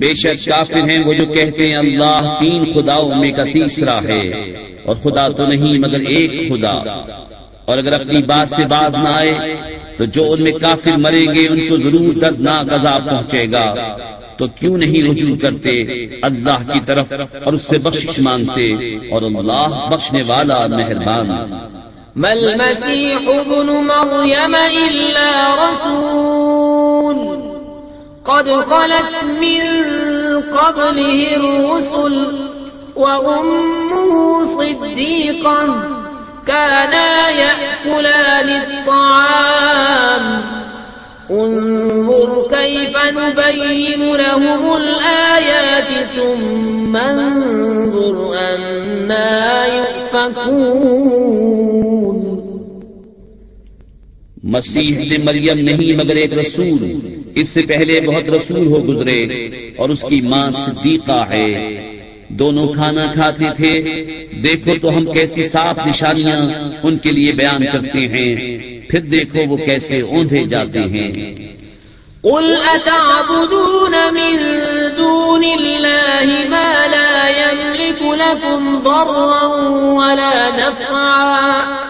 بے شک کافر ہیں وہ جو کہتے ہیں اللہ تین خداؤں میں کا تیسرا ہے، اور خدا تو نہیں مگر ایک خدا۔ اور اگر اپنی بات سے باز نہ آئے، تو جو ان میں کافر مریں گے، ان کو ضرور دردناک عذاب پہنچے گا۔ تو کیوں نہیں رجوع کرتے اللہ کی طرف اور اس سے بخش مانگتے اور اللہ بخشنے والا مہربان۔ مل مسیح ابن مریم الا رسول۔ قد خلت من قبله الرسل وأمه صديقة كانا يأكلان الطعام. انظر كيف نبين لهم الآيات ثم انظر أنا يؤفكون. مسیح مریم نہیں، مگر ایک رسول۔ اس سے پہلے بہت رسول ہو گزرے اور اس کی ماں صدیقہ ہے۔ دونوں کھانا کھاتے تھے۔ دیکھو تو ہم کیسی صاف نشانیاں ان کے لیے بیان کرتے ہیں۔ پھر دیکھو وہ کیسے اوندھے جاتے ہیں۔ قل أتعبدون من دون الله ما لا يملك لكم ضرا ولا نفعا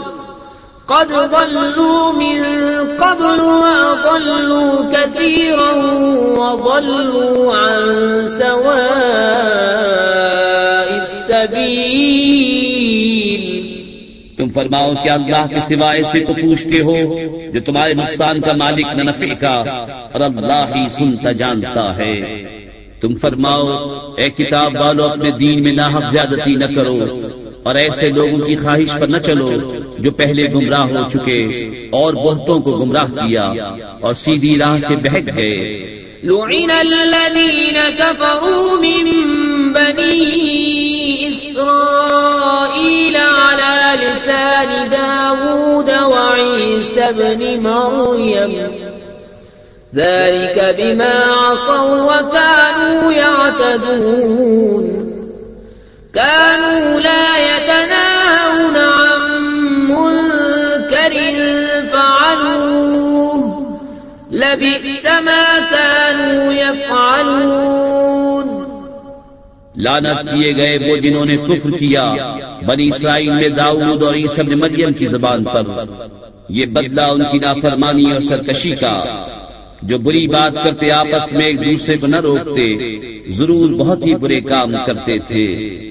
قد ضلوا من قبل وأضلوا كثيرا وضلوا عن سواء السبيل. تم فرماؤ کہ اللہ کے سوائے سے تو پوچھتے ہو جو تمہارے نقصان کا مالک نہ نفع کا اور اللہ ہی سنتا جانتا ہے۔ تم فرماؤ، اے کتاب والو، اپنے دین میں ناحق زیادتی نہ کرو۔ اور ایسے لوگوں کی خواہش پر نہ چلو جو پہلے گمراہ ہو چکے اور بہتوں کو گمراہ کیا اور سیدھی راہ سے بہت گئے۔ لعن الذين كفروا من بني إسرائيل على لسان داود وعيسى بن مريم ذلك بما عصوا وكانوا يعتدون كانوا لا يتناهون عن منكر فعلوه. لبئس ما كانوا يفعلون. لعنت کیے گئے وہ جنہوں نے کفر کیا، بنی اسرائیل میں داؤد اور عیسی بن مریم کی زبان پر۔ یہ بدلہ ان کی نافرمانی اور سرکشی کا۔ جو بری بات کرتے آپس میں ایک دوسرے کو نہ روکتے، ضرور بہت ہی برے کام کرتے تھے۔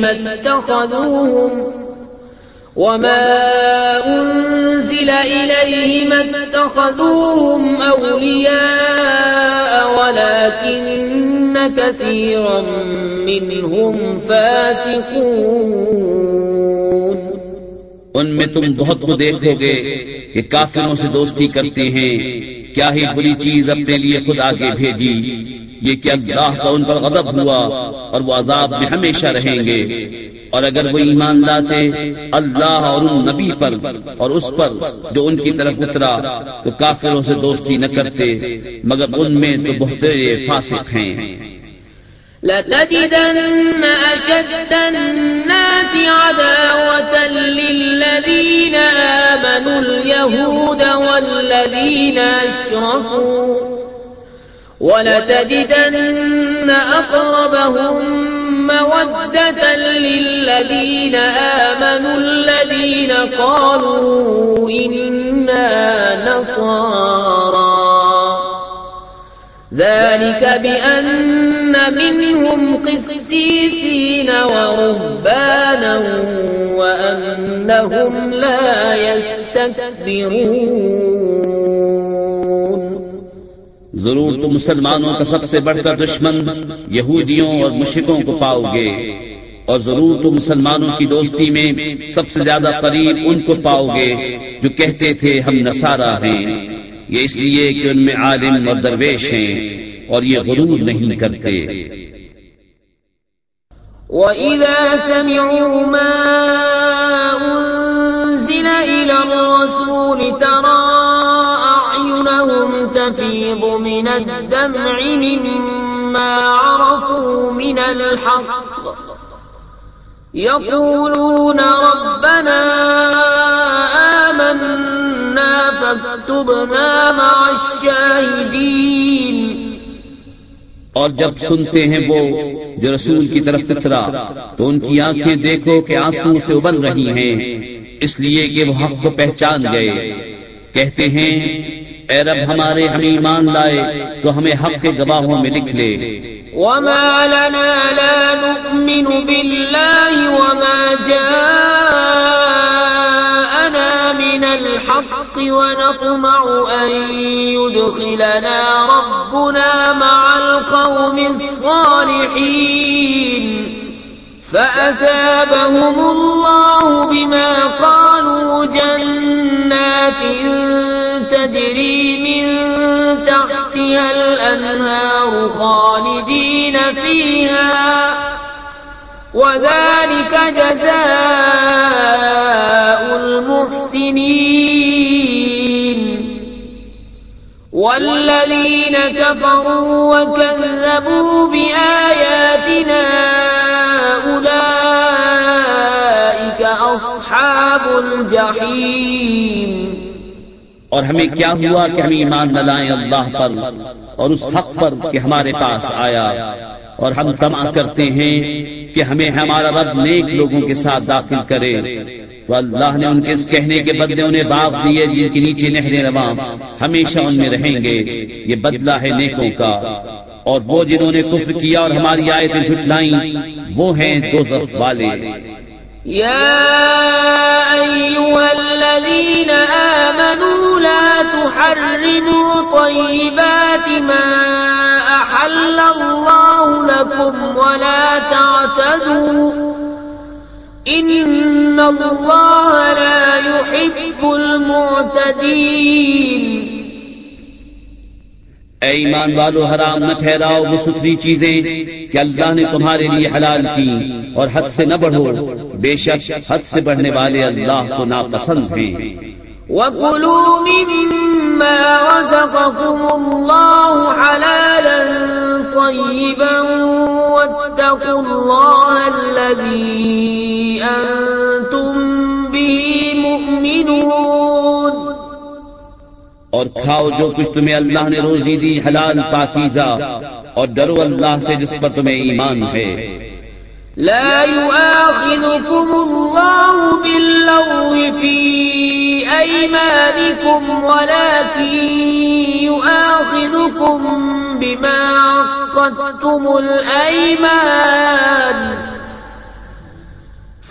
أنزل اتخذوهم وما أنزل إليه ما اتخذوهم أولياء ولكن كثيرا منهم فاسقون ان میں تم بہت کو دیکھو گے کہ کافروں سے دوستی کرتے ہیں، کیا ہی بری چیز اپنے لیے خود آگے بھیجی؟ یہ کہ اللہ کا ان پر غضب ہوا اور وہ عذاب میں ہمیشہ رہیں گے۔ اور اگر وہ ایمان لاتے اللہ اور ان نبی پر اور اس پر جو ان کی طرف اترا تو کافروں سے دوستی نہ کرتے، مگر ان میں تو بہت فاسق ہیں۔ لتجدن أشد الناس عداوة للذين آمنوا اليهود والذين أشرفوا ولتجدن أقربهم مودة للذين آمنوا ذلك بأن منهم قسيسين ورهبانا وأنهم لا يستكبرون. ضرور تم مسلمانوں کا سب سے بڑھ کر دشمن یہودیوں اور مشرکوں کو پاؤ گے۔ اور ضرور تم مسلمانوں کی دوستی میں سب سے زیادہ قریب ان کو پاؤ گے جو کہتے تھے ہم نصارہ ہیں۔ یہ اس لیے کہ ان میں عالم اور درویش ہیں اور یہ غرور نہیں کرتے۔ وَإِذَا سَمِعُوا مَا أُنزِلَ إِلَى الرَّسُولِ تَرَىٰ أَعْيُنَهُمْ تَفِيضُ مِنَ الدَّمْعِ مِمَّا عَرَفُوا مِنَ الْحَقِّ. يَقُولُونَ رَبَّنَا آمَنَّا فَاكْتُبْنَا مَعَ الشَّاهِدِينَ. اور جب سنتے ہیں وہ جو رسول کی طرف اترا تو ان کی آنکھیں دیکھو کہ آنسو سے ابل رہی ہیں، اس لیے کہ وہ حق کو پہچان گئے۔ کہتے ہیں، اے رب ہمارے ہم ایمان لائے تو ہمیں حق کے گواہوں میں لکھ لے. وما لنا لا نؤمن بالله وما جاءنا من الحق ونطمع أن يدخلنا ربنا مع القوم الصالحين فأثابهم الله بما قالوا جنات تجري من تحتها الأنهار خالدين فيها. وذلك جزاء المحسنين. والذين كفروا وكذبوا بآياتنا الجحيم اور ہمیں کیا ہوا کہ ہم ایمان نہ لائیں اللہ پر اور اس حق پر کہ ہمارے پاس آیا۔ اور ہم تما کرتے ہیں کہ ہمیں ہمارا رب نیک لوگوں کے ساتھ داخل کرے۔ تو اللہ نے ان کے اس کہنے کے بدلے انہیں باغ دیے جن کے نیچے نہریں رواں۔ ہمیشہ ان میں رہیں گے۔ یہ بدلہ ہے نیکوں کا۔ اور وہ جنہوں نے کفر کیا اور ہماری آیتیں جھٹلائیں وہ ہیں دو والے۔ يا أيها الذين آمنوا لا تحرموا طيبات ما أحل الله لكم ولا تعتدوا إن الله لا يحب المعتدين اے ایمان والو حرام نہ ٹھہراؤ وہ ستری چیزیں کہ اللہ نے تمہارے لیے حلال کی اور حد سے نہ بڑھو۔ بے شک حد سے بڑھنے والے اللہ کو ناپسند ہیں۔ وَكُلُوا مِمَّا رَزَقَكُمُ اللَّهُ حَلَالًا طَيِّبًا وَاتَّقُوا اللَّهَ الَّذِي أَنتُم اور کھاؤ جو کچھ تمہیں اللہ نے روزی دی، حلال، پاکیزہ، اور ڈرو اللہ سے جس پر تمہیں ایمان ہے۔ لا يؤاخذكم الله باللغو في أيمانكم، ولكن يؤاخذكم بما عقدتم الأيمان۔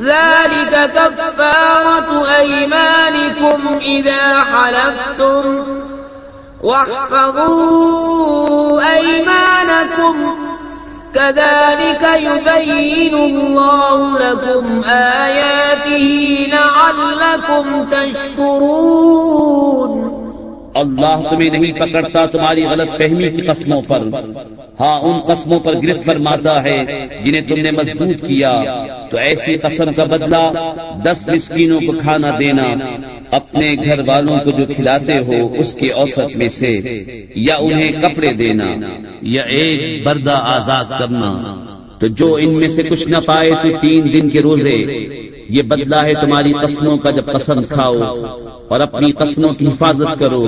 ذلك كفارة أيمانكم إذا حلفتم. واحفظوا أيمانكم. كذلك يبين الله لكم آياته لعلكم تشكرون. اللہ تمہیں نہیں پکڑتا، تمہاری غلط فہمی کی قسموں پر۔ ہاں ان قسموں پر گرفت فرماتا ہے جنہیں تم نے مضبوط کیا۔ تو ایسی قسم کا بدلہ دس مسکینوں کو کھانا دینا، اپنے گھر والوں کو جو کھلاتے ہو اس کے اوسط میں سے، یا انہیں کپڑے دینا، یا ایک بردہ آزاد کرنا۔ تو جو ان میں سے کچھ نہ پائے تو تین دن کے روزے یہ بدلہ ہے تمہاری قسموں کا جب پسند کھاؤ اور اپنی قسموں کی حفاظت کرو۔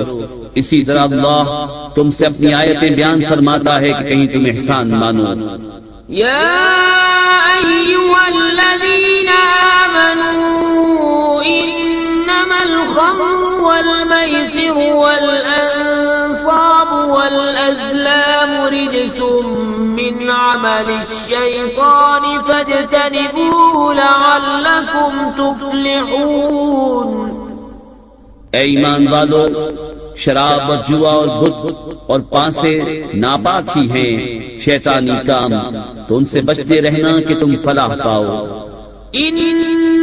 اسی طرح اللہ تم سے اپنی آیتیں بیان فرماتا ہے کہ کہیں تم احسان مانو۔ يا أيها الذين آمنوا إنما الخمر والميسر والأنصاب والأزلام رجس من عمل الشيطان فاجتنبوه لعلكم تفلحون. اے ایمان والو شراب اور جوا اور بدھ اور پانسے ناپاک ہی ہیں شیطانی کام تو ان سے بچتے رہنا کہ تم فلاح پاؤ۔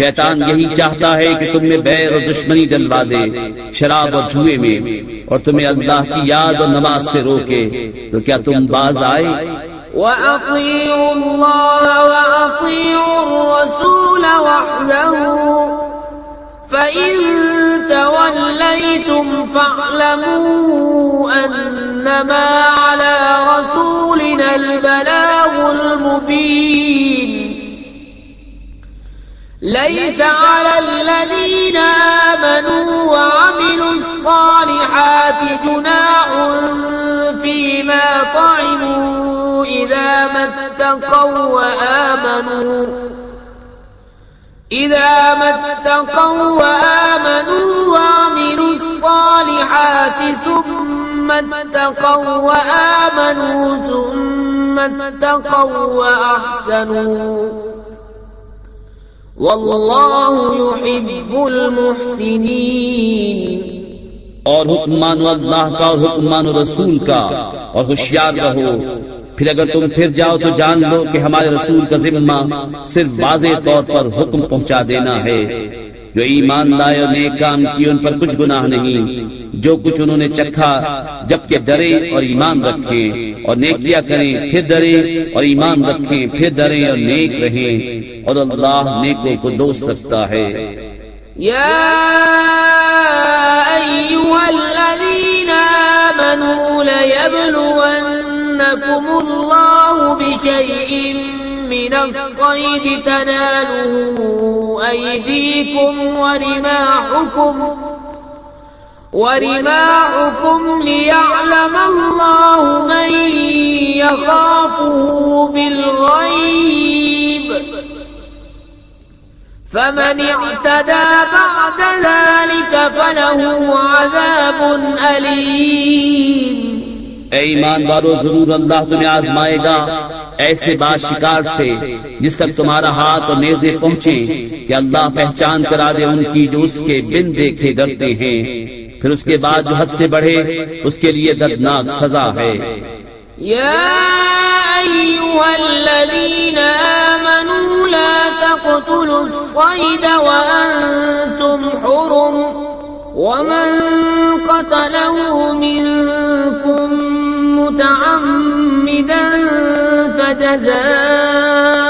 شیطان یہی چاہتا ہے کہ تم میں بیر اور دشمنی ڈلوا دے، شراب اور جوئے میں، اور تمہیں اللہ کی یاد اور نماز سے روکے۔ تو کیا تم باز آئے؟ وأطيعوا الله وأطيعوا الرسول واحذروا فإن توليتم فاعلموا أنما على رسولنا البلاغ المبين ليس على الذين آمنوا وعملوا الصالحات جناح فيما طعموا إذا ما اتقوا وآمنوا إذا ما اتقوا وآمنوا وعملوا الصالحات ثم اتقوا وآمنوا ثم اتقوا وأحسنوا والله يحب المحسنين اور حکم مانو اللہ کا اور حکم مانو رسول کا اور ہوشیار رہو. پھر اگر تم پھر جاؤ تو جان لو کہ ہمارے رسول کا ذمہ صرف واضح طور پر حکم پہنچا دینا ہے. جو ایمان لائے اور نیک کام کی ان پر کچھ گناہ نہیں. جو کچھ انہوں نے چکھا، جبکہ ڈرے اور ایمان رکھیں اور نیکیا کریں، پھر ڈرے اور ایمان رکھیں، پھر ڈرے اور نیک رہیں۔ اور اللہ نیکوں کو دوست رکھتا ہے۔ يا أيها الذين آمنوا ليبلونكم الله بشيء من الصيد تناله أيديكم ورماحكم ورماحكم ليعلم الله من يخافه بالغيب فمن اعتدى بعد ذلك فله عذاب أليم اے ایمان والو، ضرور اللہ تمہیں آزمائے گا۔ ایسے بات شکار سے، جس تک تمہارا ہاتھ اور نیزے پہنچے، کہ اللہ پہچان کرا دے ان کی جو اس کے بن دیکھے ڈرتے ہیں۔ پھر اس کے بعد جو حد سے بڑھے اس کے لیے دردناک سزا ہے۔ يا أيها الذين آمنوا لا تقتلوا الصيد وأنتم حرم ومن قتله منكم متعمدا فجزاء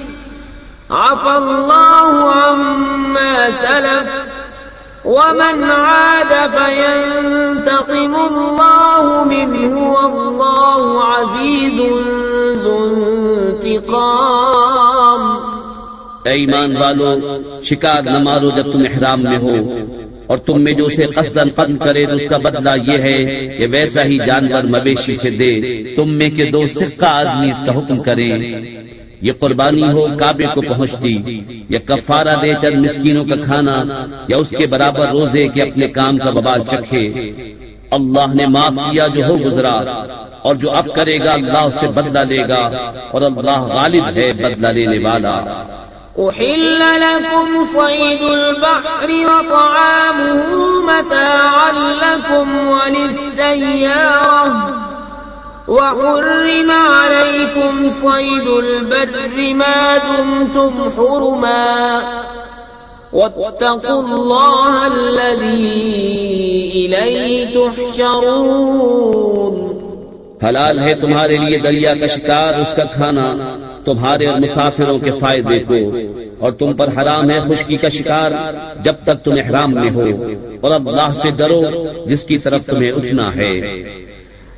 عفى الله عما سلف ومن عاد فينتقم الله منه والله عزيز ذو انتقام. اے ایمان والو، شکار نہ مارو جب تم احرام میں ہو اور تم میں جو اسے قصدن قتل کرے تو اس کا بدلہ یہ ہے کہ ویسا ہی جانور مویشی سے دے تم میں کے دو سکہ آدمی اس کا حکم کریں۔ یہ قربانی ہو کعبے کو پہنچتی یا کفارہ دے چند مسکینوں کا کھانا، یا اس کے برابر روزے کے اپنے کام کا ببال چکھے۔ اللہ نے معاف کیا جو ہو گزرا، اور جو اب کرے گا اللہ اس سے بدلہ لے گا، اور اللہ غالب ہے بدلہ لینے والا۔ أحل لكم صيد البحر وطعامه متاعا لكم وللسيارة وحرم عليكم صيد البر ما دمتم حرما. واتقوا الله الذي إليه تحشرون. حلال ہے تمہارے لیے دریا کا شکار، اس کا کھانا، تمہارے اور مسافروں کے فائدے کو۔ اور تم پر حرام ہے خشکی کا شکار، جب تک تم احرام میں ہو۔ اور اللہ سے ڈرو، جس کی طرف تمہیں اٹھنا ہے۔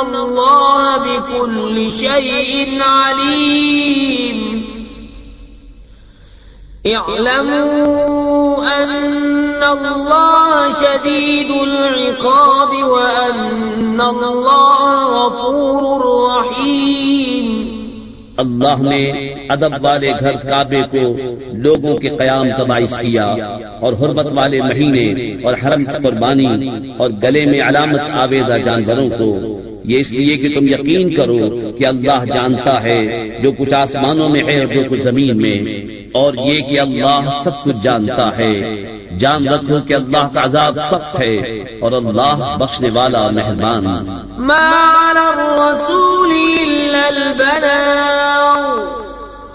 الله بكل شيء عليم اعلموا أن الله شديد العقاب وأن الله غفور رحيم اللہ نے ادب والے گھر کعبے کو لوگوں کے قیام کا باعث کیا اور حرمت والے مہینے اور حرم قربانی اور گلے میں علامت آویزہ جانوروں کو یہ اس لیے کہ تم یقین کرو کہ اللہ جانتا ہے جو کچھ آسمانوں میں ہے اور جو کچھ زمین میں۔ اور یہ کہ اللہ سب کچھ جانتا ہے۔ جان رکھو کہ اللہ کا عذاب سخت ہے اور اللہ بخشنے والا مہربان۔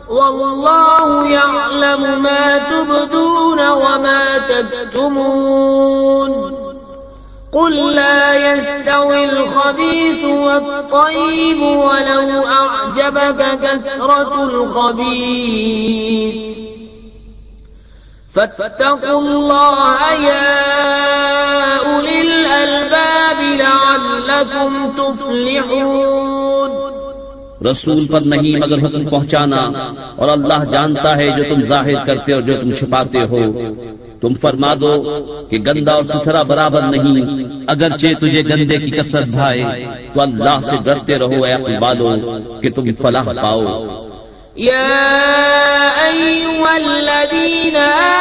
والله يعلم ما تبدون وما تكتمون۔ قل لا يستوي الخبيث والطيب ولو أعجبك كثرة الخبيث. فاتقوا الله يا أولي الألباب لعلكم تفلحون. رسول پر نہیں، مگر حکم پہنچانا، اور اللہ جانتا ہے جو تم ظاہر کرتے اور جو تم چھپاتے ہو۔ تم فرما دو کہ گندا اور ستھرا برابر نہیں۔ اگرچہ تجھے گندے کی کثرت بھائے، تو اللہ سے ڈرتے رہو اے اپنے بالو کہ تم فلاح پاؤ۔ يا أيها الذين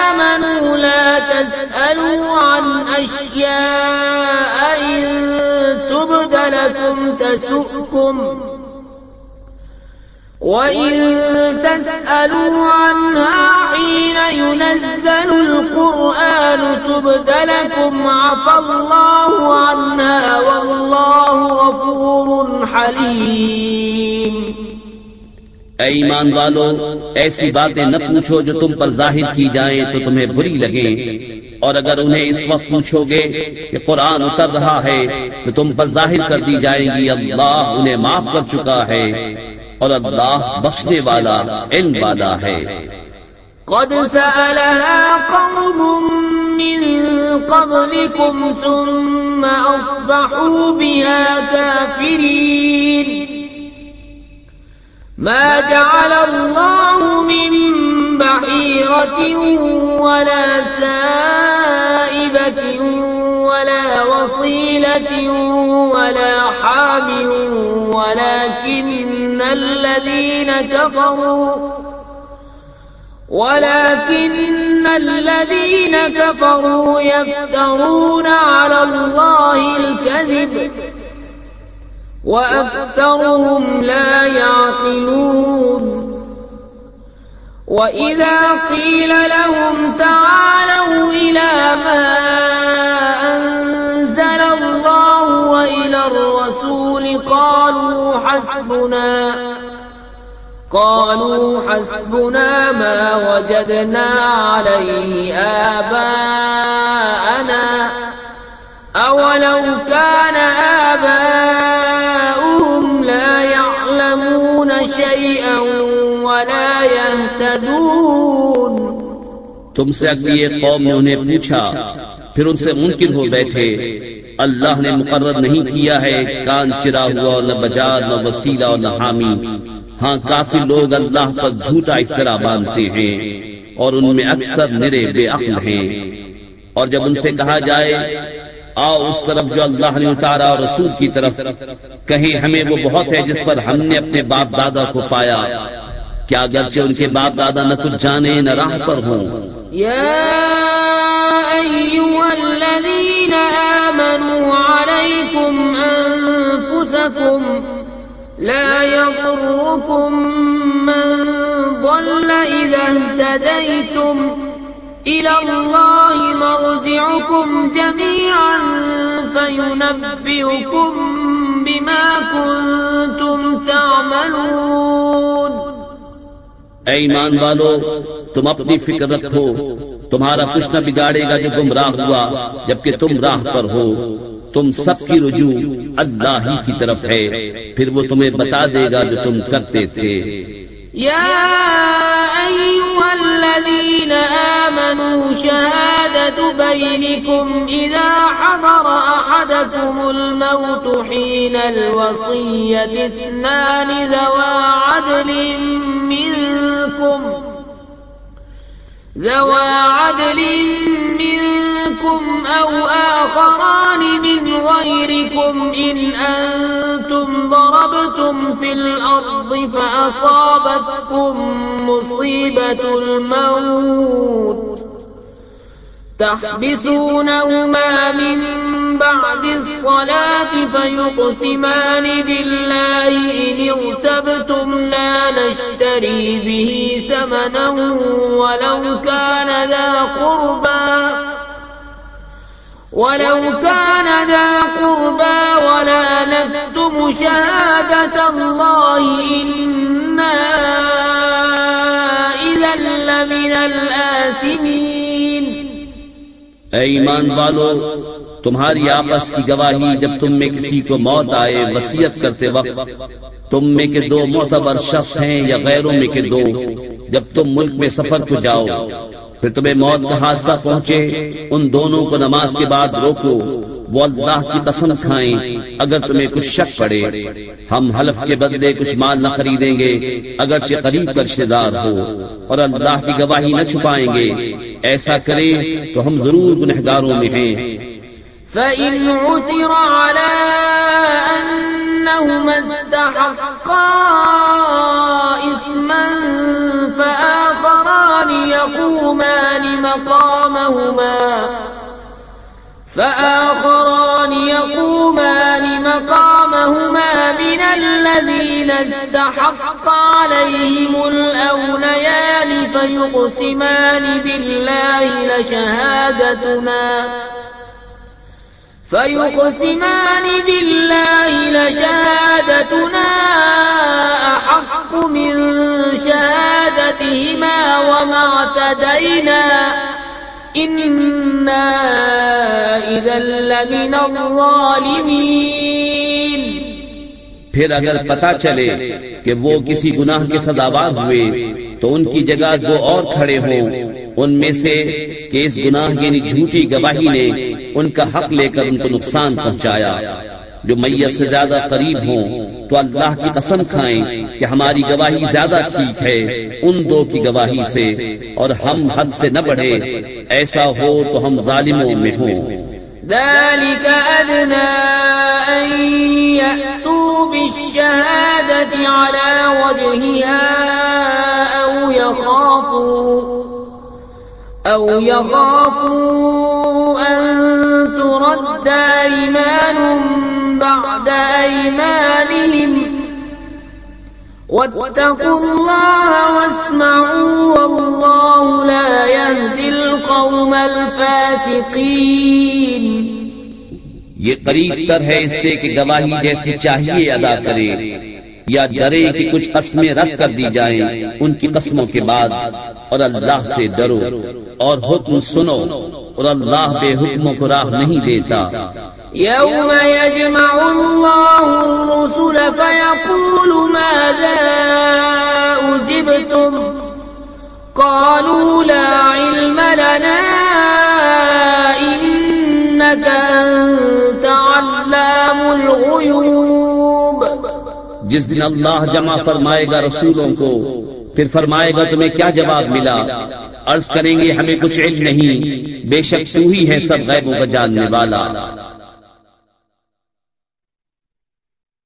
آمنوا لا تسألوا عن أشياء إن تبد لكم تسؤكم وإن تسألوا عنها حين ينزل القرآن تبد لكم عفى الله عنها والله غفور حليم اے ایمان والو، ایسی باتیں نہ پوچھو جو تم پر ظاہر کی جائیں تو تمہیں بری لگے اور اگر انہیں اس وقت پوچھو گے کہ قرآن اتر رہا ہے تو تم پر ظاہر کر دی جائے گی، اللہ انہیں معاف کر چکا ہے۔ اور اللہ بخشنے والا علم والا ہے۔ قد سألها قوم من قبلكم ثم أصبحوا بها كافرين۔ ما جعل الله من بحيرة ولا سائبة ولا وصيلة ولا حام ولكن الذين كفروا ولكن الذين كفروا يفترون على الله الكذب وأكثرهم لا يعقلون وإذا قيل لهم تعالوا إلى ما قالوا حسبنا قالوا حسبنا ما وجدنا عليه آباءنا أولو كان آباؤهم لا يعلمون شيئا ولا يهتدون تم سے اگلی قوم نے انہیں پوچھا، پھر ان سے ممکن ہو بیٹھے اللہ نے مقرر نہیں کیا ہے، کان چرا ہوا نہ بجار نہ وسیلہ اور نہ حامی۔ ہاں کافی لوگ اللہ پر جھوٹا افطرا باندھتے ہیں اور ان میں اکثر نرے بے عقل ہیں۔ اور جب ان سے کہا جائے، آؤ اس طرف جو اللہ نے اتارا اور رسول کی طرف، کہیں ہمیں وہ بہت ہے جس پر ہم نے اپنے باپ دادا کو پایا۔ کیا اگرچہ ان کے باپ دادا نہ کچھ جانے، نہ راہ پر ہوں۔ أنفسكم لا يضركم من ضل إذا اهتديتم إلى الله مرجعكم جميعا فينبئكم بما كنتم تعملون اے ایمان والو، تم اپنی فکر رکھو، تمہارا کچھ نہ بگاڑے گا جو تم راہ ہوا، جبکہ تم راہ پر ہو۔ تم سب کی رجوع اللہ ہی کی طرف ہے۔ پھر وہ تمہیں بتا دے گا جو تم کرتے تھے۔ يا أيها الذين آمنوا شهادة بينكم إذا حضر أحدكم الموت حين الوصية اثنان ذوى عدل منكم ذوى عدل منكم أو آخران من غيركم إن أنتم ضربتم في الأرض فأصابتكم مصيبة الموت. تحبسونهما من بعد الصلاة فيقسمان بالله. إن ارتبتم لا نشتري به ثمنا ولو كان ذا قربا ولو كان ذا قربا ولا نكتم شهادة الله، إنا لمن الآثمين. اے ایمان والو، تمہاری آپس کی گواہی جب تم میں کسی کو موت آئے وسیعت کرتے وقت، تم میں کے دو معتبر شخص ہیں یا غیروں میں کے دو، جب تم ملک میں سفر کو جاؤ پھر تمہیں موت کا حادثہ پہنچے، ان دونوں کو نماز کے بعد روکو، وہ اللہ کی قسم کھائیں، اگر تمہیں کچھ شک پڑے۔ ہم حلف کے بدلے کچھ مال نہ خریدیں گے، اگرچہ قریب کا رشتے دار ہو، اور اللہ کی گواہی نہ چھپائیں گے۔ ایسا کریں تو ہم ضرور گنہگاروں میں ہیں۔ فإن عثر على أنهما استحقا إثما فآخران يقومان مقامهما فآخران يقومان مقامهما من الذين استحق عليهم الأوليان فيقسمان بالله لشهادتنا فيقسمان بالله لشهادتنا أحق من شهادتهما وما اعتدينا إنا إذا لمن الظالمين پھر اگر پتا چلے کہ وہ کسی گناہ کے سداوار ہوئے تو ان کی جگہ جو اور کھڑے ہوں ان میں سے کہ اس گناہ یعنی جھوٹی گواہی نے ان کا حق لے کر ان کو نقصان پہنچایا۔ جو میت سے زیادہ قریب ہوں، تو اللہ کی قسم کھائیں کہ ہماری گواہی زیادہ ٹھیک ہے ان دو کی گواہی سے، اور ہم حد سے نہ بڑھے ایسا ہو تو ہم ظالموں میں ہوں۔ ذلك أدنى أن يأتوا بالشهادة على وجهها أو يخافوا أو يخافوا أن ترد أيمان بعد أيمانهم واتقوا الله واسمعوا والله لا يهدي القوم الفاسقين یہ قریب تر ہے اس سے کہ گواہی جیسی چاہیے ادا کرے۔ یا ڈرے کہ کچھ قسمیں رد کر دی جائیں ان کی قسموں کے بعد، اور اللہ سے ڈرو، اور حکم سنو، اور اللہ بے حکموں کو راہ نہیں دیتا۔ يوم يجمع الله الرسل فيقول ماذا أجبتم قالوا لا علم لنا إنك أنت علام الغيوب جس دن اللہ جمع فرمائے گا رسولوں کو، پھر فرمائے گا تمہیں کیا جواب ملا؟ عرض کریں گے، ہمیں کچھ علم نہیں، بے شک تو ہی ہے سب غیبوں کا جاننے والا